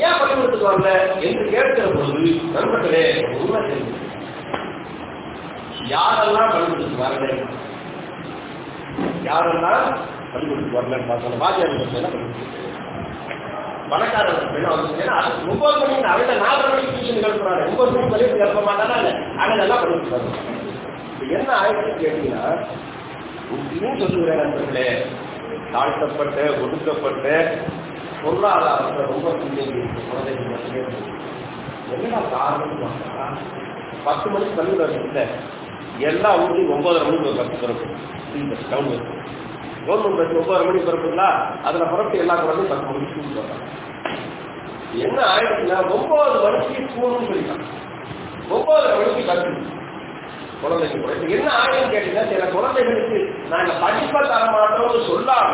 ஏன் பள்ளிக்கூடத்துக்கு வரல என்று கேட்கிற பொழுது நண்பர்களே உண்மை தெரிஞ்சு யாரெல்லாம் பள்ளிக்கூடத்துக்கு வரல? யாரெல்லாம் பள்ளிக்கூடத்துக்கு வரலன்னு பார்த்தோம் பாஜக பணக்காரர் பண்ணுறது வந்து ஏன்னா ஒன்பது மணி அவன் நாலரை மணிக்கு டியூஷன் கிளப்புறாரு ஒன்பது மணிக்கு வரைக்கும் கிளப்ப மாட்டானா இல்ல? அவன் நல்லா படிச்சு வரும் என்ன ஆயிடுச்சு கேட்டீங்கன்னா இன்னும் சொல்லுகிறேன் நண்பர்களே தாழ்த்தப்பட்ட ஒடுக்கப்பட்ட பொருளாதாரத்தை ரொம்ப பிள்ளைங்க இருக்கு குழந்தைங்க மட்டுமே. இருக்கு. காரணம் பத்து மணிக்கு பள்ளிக்கூடம் இல்லை? எல்லா ஊர்லயும் ஒன்பதரை மணிக்கு ஒரு பத்து பிறப்பு கவர்மெண்ட் கவர்மெண்ட் பஸ் ஒன்பதரை மணிக்கு பிறப்புங்களா அதுல பிறப்பு எல்லா குழந்தையும் பத்து மணிக்கு ஸ்கூல் போறாங்க. என்ன ஆயிடுச்சுன்னா ஒன்பது மணிக்கு ஸ்கூல்னு சொல்லிட்டாங்க. ஒன்பதரை மணிக்கு பத்து குழந்தைக்கு கூட என்ன ஆயிடுன்னு கேட்டீங்கன்னா சில குழந்தைகளுக்கு நாங்க படிப்பை தர மாட்டோம்னு சொல்லாம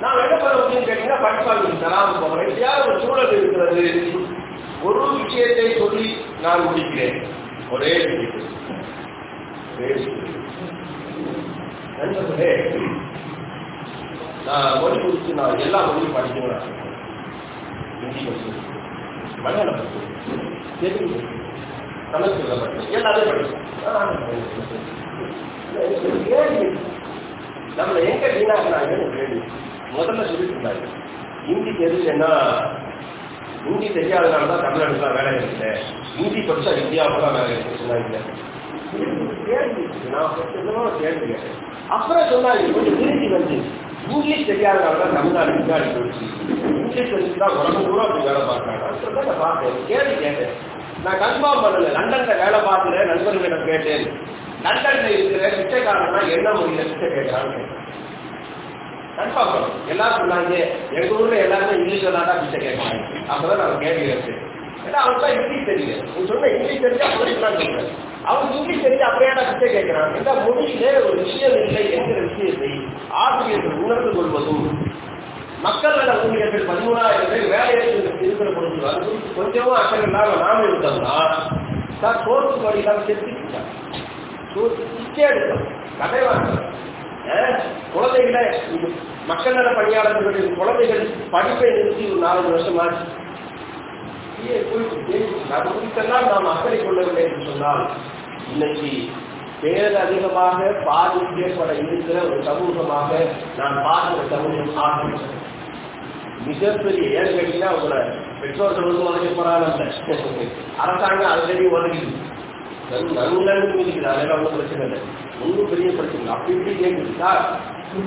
நான் என்ன பண்ண முடியும் கேட்டீங்கன்னா படிப்பாங்க தராம போகிறேன் எப்படியாவது ஒரு சூழல் இருக்கிறது. ஒரு விஷயத்தை சொல்லி நான் முடிக்கிறேன். ஒரே நண்பர்களே நான் மொழி குறித்து நான் எல்லா மொழியும் படிக்கணும் ஆசைப்படுறேன். மலையாளம் தெரியும் தெலுங்கு சமஸ்கிருதம் படிக்கணும் கேள்வி எங்க வீணாக்குறாங்கன்னு கேள்வி? முதல்ல சொல்லிட்டு இருந்தாங்க ஹிந்தி தெரியலன்னா ஹிந்தி தெரியாதனால தான் தமிழ்நாடுலாம் வேலை இல்லை ஹிந்தி படிச்சா இந்தியாவுக்கு தான் வேலை இருக்கு சொன்னாங்க. கேள்வி நான் கேட்டேன். அப்புறம் சொன்னாங்க கொஞ்சம் திரும்பி வந்து. இங்கிலீஷ் தெரியாதனால தான் தமிழ்நாடு பின்னாடி போயிடுச்சு இங்கிலீஷ் படிச்சு தான் உலகம் அப்படி வேலை பார்க்கறாங்க. நான் பார்த்தேன் கேள்வி கேட்டேன். நான் கன்ஃபார்ம் பண்ணல. லண்டன்ல வேலை பார்க்கிறேன் நண்பர்களிடம் கேட்டேன். லண்டன்ல இருக்கிற பிச்சைக்காரனா என்ன மொழியில பிச்சை கேட்கிறான்னு கேட்டேன். கன்ஃபார்ம் பண்ணும் எல்லாரும் சொன்னாங்க எங்க ஊர்ல எல்லாருமே இங்கிலீஷ்ல தான் பிச்சை கேட்கறாங்க அப்பதான் நான் கேள்வி கேட்டேன். ஏன்னா அவனுக்கு இங்கிலீஷ் தெரியல. நீ சொன்ன இங்கிலீஷ் தெரிஞ்சா புரிஞ்சுக்கலாம் சொல்றேன் அவன் இங்கிலீஷ் தெரிஞ்சு அப்படியே பிச்சை கேட்கிறான் இந்த மொழியிலே ஒரு விஷயம் இல்லை என்கிற விஷயத்தை ஆசிரியர்கள் உணர்ந்து கொள்வதும் மக்கள் நல ஊழியர்கள் பதிமூணாயிரம் பேர் வேலையில் இருக்கிற பொழுது அது குறித்து கொஞ்சமும் அக்கறை இல்லாம நாம இருந்தோம்னா சார் சோர்த்து வழியிலாம் செத்துக்கிட்டாங்க சோர்த்து பிச்சை எடுக்கணும் கதை வாங்க. குழந்தைகளை மக்கள் நல பணியாளர்களுடைய குழந்தைகள் படிப்பை நிறுத்தி ஒரு நாலு வருஷம் ஆச்சு. அது குறித்தெல்லாம் நாம் அக்கறை கொள்ளவில்லை என்று சொன்னால் இன்னைக்கு பேரதிகமாக பாதிக்கப்பட இருக்கிற ஒரு சமூகமாக நான் பார்க்கிற சமூகம் ஆரம்பிச்சேன் மிகப்பெரிய ஏன் கேட்டீங்கன்னா உங்களை பெற்றோர்கள் வந்து உதவி போறாங்க அரசாங்கம் ஆல்ரெடி உதவிது நன்கு இருக்குது அதெல்லாம் ஒன்றும் பிரச்சனை இல்லை. ஒன்றும் பெரிய பிரச்சனை இல்லை. அப்படி இப்படி கேட்குது சார்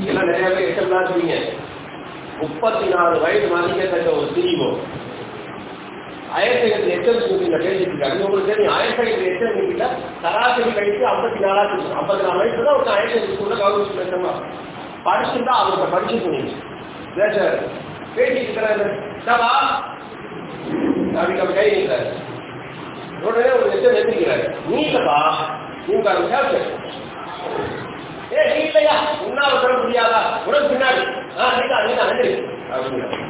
எல்லாம் நிறைய பேர் எச்சம் இருக்கீங்க. முப்பத்தி நாலு வயது மதிக்கத்தக்க ஒரு சிஇஓ அயற்சகத்தில் எத்தனை பேசிட்டு இருக்காரு உங்களுக்கு தெரியும். அயற்சகத்தில் எத்தனை சராசரி கழித்து ஐம்பத்தி நாலாவது ஐம்பத்தி நாலு வயசு தான் ஒரு அயற்சகத்தில் ஸ்கூல்ல கவர்மெண்ட் பேசணுமா படிச்சுட்டா அவங்க படிச்சு நீங்க சார் பேசிட்டு இருக்கிறாரு அப்படி நம்ம கை நிற்கிறாரு உடனே ஒரு எச்சம் எந்திரிக்கிறாரு நீ இல்லப்பா ஏ நீ இல்லையா? உன்னால தர முடியாதா? உடனே பின்னாடி. ஆஹ் நீங்க நீங்க நன்றி அப்படிங்கிறார்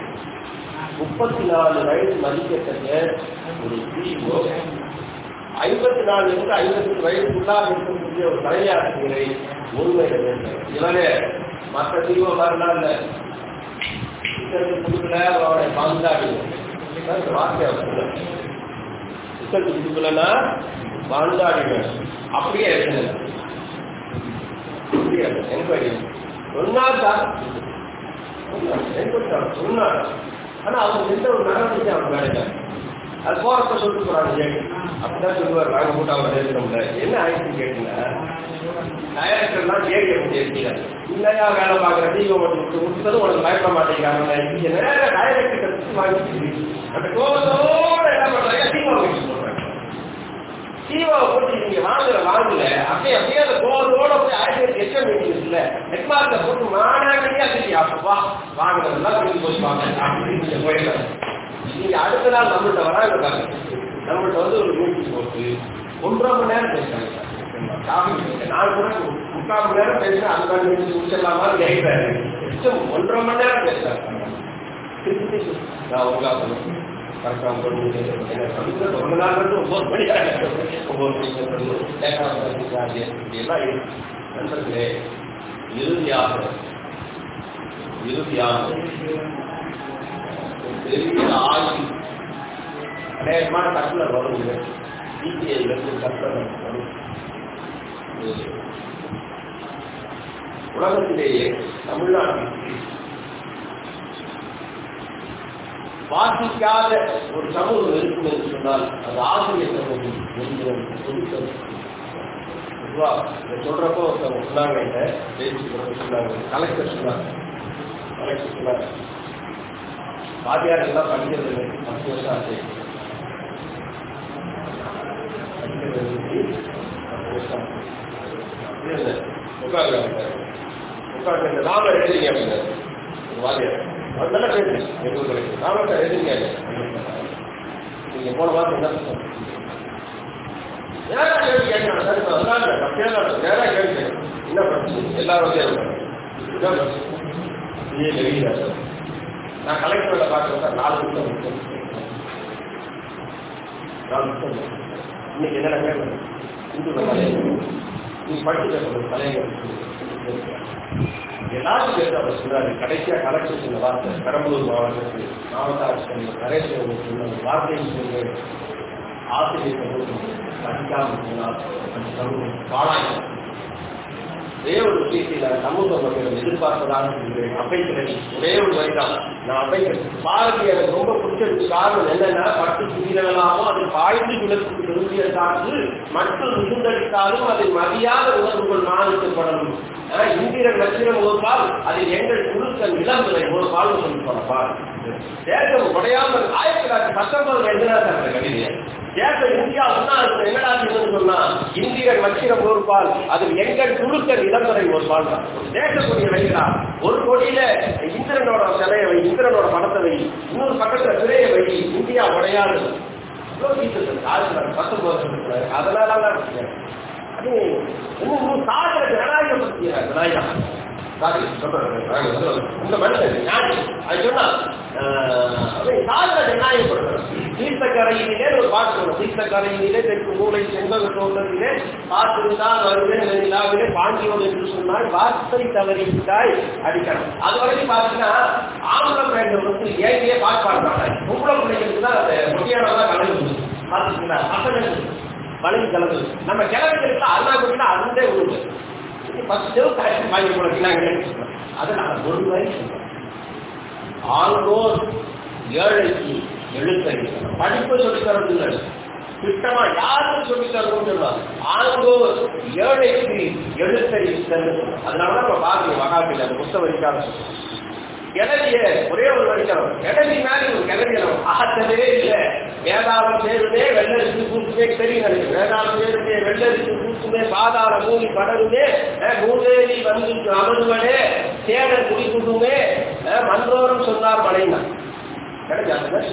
முப்பத்தி நாலு வயது மதிக்கத்தக்க ஒரு பிஓ ஐம்பத்தி நாலு இருந்து ஐம்பத்தி வயசுக்குள்ளாக இருக்கக்கூடிய ஒரு தலையாசிரியரை உண்மையில இவனே மற்ற தீவ வரலாம் கொடுக்கல அவரை பாந்தாடி வார்த்தை ரிசல்ட் கொடுக்கலன்னா வாழ்ந்தாடிவேன் அப்படியே இருக்கணும் அப்படியே என்கொயரி சொன்னார் சார் சொன்னார் ஆனா அவங்க எந்த ஒரு நடவடிக்கை அவங்க வேலையில அது போறப்ப சொல்லிட்டு போறாங்க ஜெயக்கு அப்படிதான் சொல்லுவார். நாங்க கூட்ட அவங்க என்ன ஆயிடுச்சு கேட்டீங்க டைரக்டர்லாம் ஏறி முடியாது இல்லையா வேலை பார்க்குற டிஓ மட்டும் முடிச்சதும் உனக்கு பயப்பட மாட்டேங்கிறாங்க இங்க நேர டைரக்டர் வாங்கி அந்த கோபத்தோட என்ன பண்றாங்க? டிஓ வச்சு சொல்றாங்க டிஓவை போட்டு நீங்க வாங்குற வாங்கல அப்படியே அப்படியே அந்த கோபத்தோட போய் ஆயிரத்தி எட்டு மீட்டிங் இல்ல ஹெட்மாஸ்டர் போட்டு மாநாட்டியா சரி அப்பா வாங்குறதெல்லாம் திரும்பி போய் வாங்க அப்படின்னு நீங்க போயிடலாம் நீங்க அடுத்த நாள் நம்மள்ட்ட வராங்க பாருங்க. நம்மள்ட்ட வந்து ஒரு மீட்டிங் போட்டு ஒன்றரை மணி நேரம் பேசுறாங்க. நான் கூட முக்கால் மணி நேரம் பேசுறேன் அந்த மாதிரி மீட்டிங் முடிச்சிடலாமான்னு கேட்கிறாரு ஒன்றரை மணி நேரம் பேசுறாரு. நான் உங்களா கரெக்டாக ஒன்பது மணி ரொம்ப நாள் வந்து ஒன்பது மணி ஒன்பது மணி இப்படியெல்லாம் நண்பர்களே இறுதியாக இறுதியாக பெரிய அநேகமான கட்டளை வரும் இருந்து கட்டளை வரும் உலகத்திலேயே தமிழ்நாட்டில் வாசிக்காத ஒரு சமூகம் இருக்கும் என்று சொன்னால் அது ஆசிரியர் சமூகம் என்று சொல்றப்போ ஒருத்தவங்க சொன்னாங்க என்ன பேசி சொன்னாங்க கலெக்டர் சொன்னாங்க. கலெக்டர் சொன்னாங்க. வாத்தியார் எல்லாம் படிக்கிறது இல்லை பத்து வருஷம் ஆச்சு. படிக்கிறது பத்து வருஷம். உட்காந்து உட்காந்து நாம எழுதுறீங்க அப்படின்னாரு வாத்தியார் அதனால பேசுறேன் எங்களுக்கு நாம எழுதுங்க நீங்க போன வாரம் என்ன நேரா கேள்வி கேட்கணும் சார் இப்போ அதனால கேட்கணும் நேரா கேள்வி என்ன பிரச்சனை? எல்லாரும் நீ வெளியில நான் கலெக்டர்ல பார்க்குறேன் சார். நாலு நிமிஷம் நாலு நிமிஷம் இன்னைக்கு என்னென்ன கேட்கணும் இந்து நீ படிச்சு தலைவர் எல்லாரும் சேர்த்து அவர் சொல்றாரு கடைசியா கலெக்டர் சொன்ன வார்த்தை பெரம்பலூர் மாவட்டத்தில் மாவட்ட ஆட்சியர் நரேஸ்வரன் சொன்ன வார்த்தையை சொல்லி ஆசிரியர் படிக்காமல் போனால் அந்த சமூகம் ஒரே ஒரு விஷயத்தில் சமூக மக்களிடம் எதிர்பார்ப்பதாக சொல்கிறேன் அப்பைக்கிறேன் ஒரே ஒரு வரிதான் நான் அப்பைக்கிறேன் பாரதி எனக்கு ரொம்ப பிடிச்சது காரணம் என்னன்னா பட்டு துணிகளாகவும் அது பாய்ந்து விளக்கு விரும்பிய சார்ந்து மற்றும் மிகுந்தளித்தாலும் அதை மதியாத உணர்வுகள் மாறுக்கப்படணும். இந்திரன் நட்சத்திரம் ஒரு பால் அதில் எங்கள் குழுக்கள் இளம்புரை ஒரு பால் சொல்லி போன போனப்பால் தேசம் உடையாமல் ஆயிரத்தி தொள்ளாயிரத்தி பத்தொன்பது எழுதினார் அந்த தேர்தல் தேச இந்தியா ஒன்னா என்னடா செய்யணும்னு சொன்னா இந்தியர் நட்சத்திரம் ஒரு பால் அதில் எங்கள் குழுக்கள் இளம்புரை ஒரு பால் தான் தேச வைக்கிறா ஒரு கோடியில இந்திரனோட சிலையை வை இந்திரனோட படத்தை வை இன்னொரு பக்கத்துல சிலையை வை இந்தியா உடையாது. பத்தொன்பது அதனால அது இன்னும் சாதன ஜனநாயகம் பற்றிய ஜனநாயகம். சாரி சொல்றேன் இந்த மனிதன் ஞானி. அது சொன்னா தீர்த்தக்கரையிலே ஒரு பாட்டு சொல்லணும் தீர்த்தக்கரையிலே தெற்கு மூளை செண்பக தோட்டத்திலே பார்த்திருந்தால் வருவேன் நிலாவிலே பாண்டியோடு என்று சொன்னால் வார்த்தை தவறிவிட்டாய். அடிக்கணும். அது வரைக்கும் ஆம்பளம் வேண்டும் வந்து ஏற்கனவே பாட்டு பாடுறாங்க பொம்பளை பிள்ளைங்களுக்கு தான் அந்த முக்கியமான கலந்து பார்த்துருக்கீங்களா? வளைவு கலந்து. நம்ம கிழக்கு அருணா கொடுத்தா அதுவே பத்து செவ் வாங்கி கொடுக்கிறாங்க அதை நான் ஒரு வயசு சொல்றேன். ஏழைக்கு எழுத்தறிவு படிப்பு சொல்லித்தரது இல்லை திட்டமா யாருக்கு சொல்லி தரணும்னு சொல்லுவாங்க? ஆள்வோர் ஏழைக்கு எழுத்தறிவு தரணும். அதனாலதான் நம்ம பாருங்க மகாபில் அந்த புத்தக வரிக்காக கிளவிய ஒரே ஒரு வடிக்கணும் கிளவி மேலே ஒரு கிளவியணும் ஆத்தவே இல்லை. வேதாளம் சேருமே வெள்ளரிசி கூட்டுமே தெரியும் வேதாளம் சேருமே வெள்ளரிக்கு கூட்டுமே பாதாள மூலி படருமே அஹ், மூதேவி வந்து அமருவனே. சேட குடிக்குடுமே அஹ், மன்றோரும் சொன்னார் மனைனா கிடையாது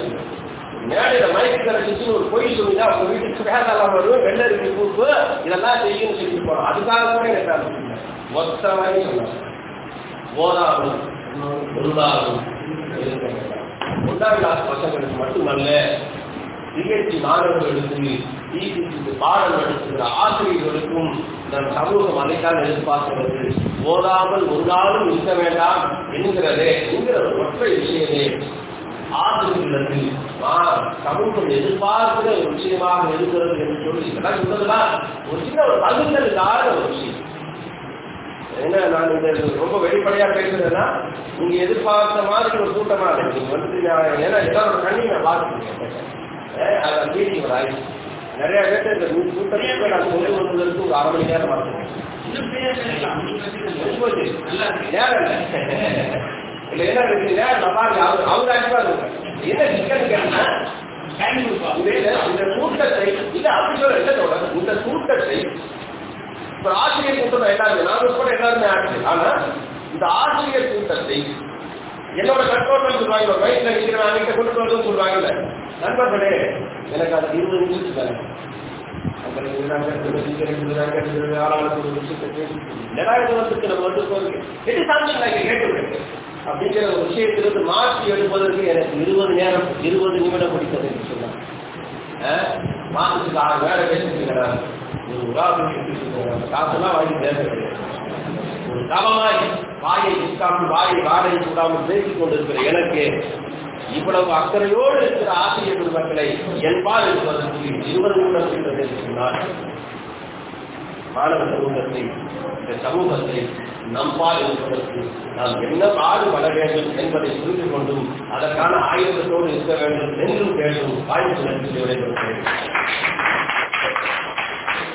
மேடையில மயக்க கிடைச்சிச்சு ஒரு பொய் சொல்லுங்க அவங்க வீட்டுக்கு வேதாளம் வருவேன் வெள்ளரிக்கு கூப்பு இதெல்லாம் செய்யும் சொல்லி போறோம். அதுக்காக கூட எனக்கு மொத்த மாதிரி சொன்னாங்க போதாகும் ஒன்றாம் கிளாஸ் பசங்களுக்கு மட்டுமல்ல நிகழ்ச்சி மாணவர்களுக்கு டிசிக்கு பாடம் நடத்துகிற ஆசிரியர்களுக்கும் நம் சமூகம் அதைத்தான் எதிர்பார்க்கிறது. போதாமல் ஒரு நாளும் இருக்க வேண்டாம் என்கிறதே என்கிற ஒரு ஒற்றை விஷயமே. ஆசிரியர்களுக்கு சமூகம் எதிர்பார்க்கிற ஒரு விஷயமாக இருக்கிறது என்று சொல்லி இதெல்லாம் சொன்னதுதான் ஒரு சின்ன ஒரு பகுத்தலுக்கான ஒரு என்ன நான் இந்த ரொம்ப வெளிப்படையா பேசுறேன்னா நீங்க எதிர்பார்த்த மாதிரி ஒரு கூட்டமா இல்லை நீங்க வந்து ஏன்னா எல்லாரோட கண்ணி நான் பார்த்துருக்கேன் மீட்டிங் ஒரு ஆயிடுச்சு நிறைய பேர் இந்த கூ- கூட்டத்துக்கு நான் சொல்லி வந்ததற்கு ஒரு அரை மணி நேரம் பார்த்துருக்கேன் என்ன? இருக்கு. அவங்க ஆக்டிவா இருக்காங்க என்ன சிக்கல் கேட்டா? இந்த கூட்டத்தை இல்ல அப்படி சொல்ல இந்த கூட்டத்தை இப்ப ஆசிரியர் கூட்டம் எல்லாருமே நாங்க கூட எல்லாருமே ஆச்சு ஆனா இந்த ஆசிரியர் கூட்டத்தை என்னோட கண்ட்ரோல் சொல்லுவாங்க வயசுல இருக்கிற அன்னைக்கு கொண்டு வந்து சொல்லுவாங்கல்ல. நண்பர்களே எனக்கு அது இருபது நிமிஷத்துக்கு தானே அப்புறம் இதுதாங்க, இது சீக்கிரம் இதுதாங்க, இது ஆளாளுக்கு ஒரு விஷயத்தை பேசி, நம்ம வந்து போறது. எது நான் இங்க கேட்டுவிட்டேன். அப்படிங்கிற ஒரு விஷயத்திலிருந்து மாற்றி எடுப்பதற்கு எனக்கு இருபது நேரம் இருபது நிமிடம் பிடித்தது என்று சொன்னார். அஹ், மாசத்துக்கு ஆறு வேலை பேசிட்டு ஒரு உதாரணம் காசெல்லாம் வாங்கி பேச ஒரு தவமாய் வாயை விற்காமல் வாயை வாடகை கூடாமல் பேசிக் கொண்டிருக்கிற எனக்கு இவ்வளவு அக்கறையோடு இருக்கிற ஆசிரியர் குடும்பங்களை என்பால் இருப்பதற்கு இருபது நிமிடத்தில் சொன்னார் மாணவ சமூகத்தை இந்த சமூகத்தை நம்பால் இருப்பதற்கு நாம் என்ன பாடுபட வேண்டும் என்பதை புரிந்து கொண்டும் அதற்கான ஆயுதத்தோடு இருக்க வேண்டும் என்றும் கேட்டும் வாய்ப்பு நன்றி விடைபெறுகிறேன்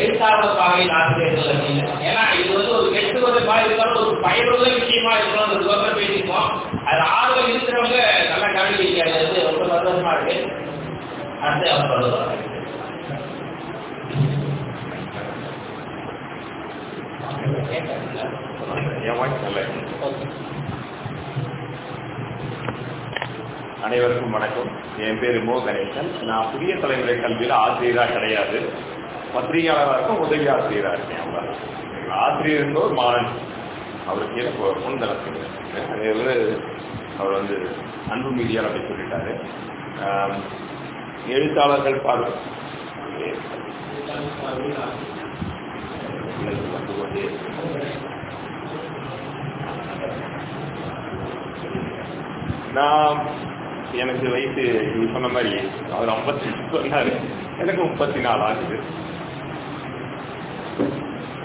எழுத்தாளர் பாவையில் ஆசிரியர்கள் அப்படின்னு ஏன்னா இது வந்து ஒரு கெட்டுவதற்காக இருந்தாலும் ஒரு பயனுள்ள விஷயமா இருக்கணும் ஒரு விவரம் பேசியிருக்கோம். அது ஆர்வம் இருக்கிறவங்க நல்லா கவனிக்க அது வந்து ரொம்ப சந்தோஷமா இருக்கு. அடுத்து அவர் சொல்லுவாங்க அனைவருக்கும் வணக்கம். என் பேர் மோ கணேசன். நான் புதிய தலைமுறை கல்வியில் ஆசிரியராக கிடையாது. பத்திரிகையாளராக இருக்கும் உதவி ஆசிரியராக இருக்கேன் அவர் ஆசிரியர் என்பவர் மாறன். அவருக்கு கீழே பொ- அது வந்து அவர் வந்து அன்பு மீடியா அப்படி சொல்லிட்டாரு. எழுத்தாளர்கள் பார்வை. நான் எனக்கு வயசு சொன்ன மாதிரி அவர் ஐம்பத்தி சொன்னாரு எனக்கு முப்பத்தி நாலு ஆகுது.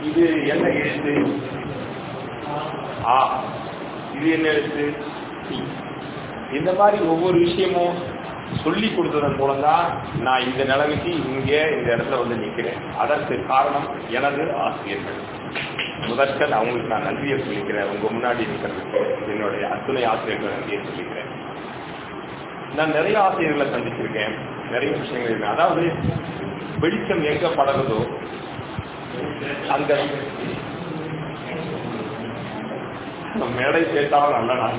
இது என்ன எழுத்து? ஆ இது என்ன எழுத்து? இந்த மாதிரி ஒவ்வொரு விஷயமும் சொல்லி கொடுத்ததன் மூலம் தான் நான் இந்த நிலைமைக்கு இங்கே இந்த இடத்துல வந்து நிற்கிறேன். அதற்கு காரணம் எனது ஆசிரியர்கள். முதற்கன் அவங்களுக்கு நான் நன்றியை சொல்லிக்கிறேன். உங்க முன்னாடி இருக்கிறதுக்கு என்னுடைய அத்துணை ஆசிரியர்கள் நன்றியை சொல்லிக்கிறேன். நான் நிறைய ஆசிரியர்களை சந்திச்சிருக்கேன். நிறைய விஷயங்கள் அதாவது வெளிச்சம் எங்க படகுதோ அந்த மேடை சேர்த்தாலும் நல்லடா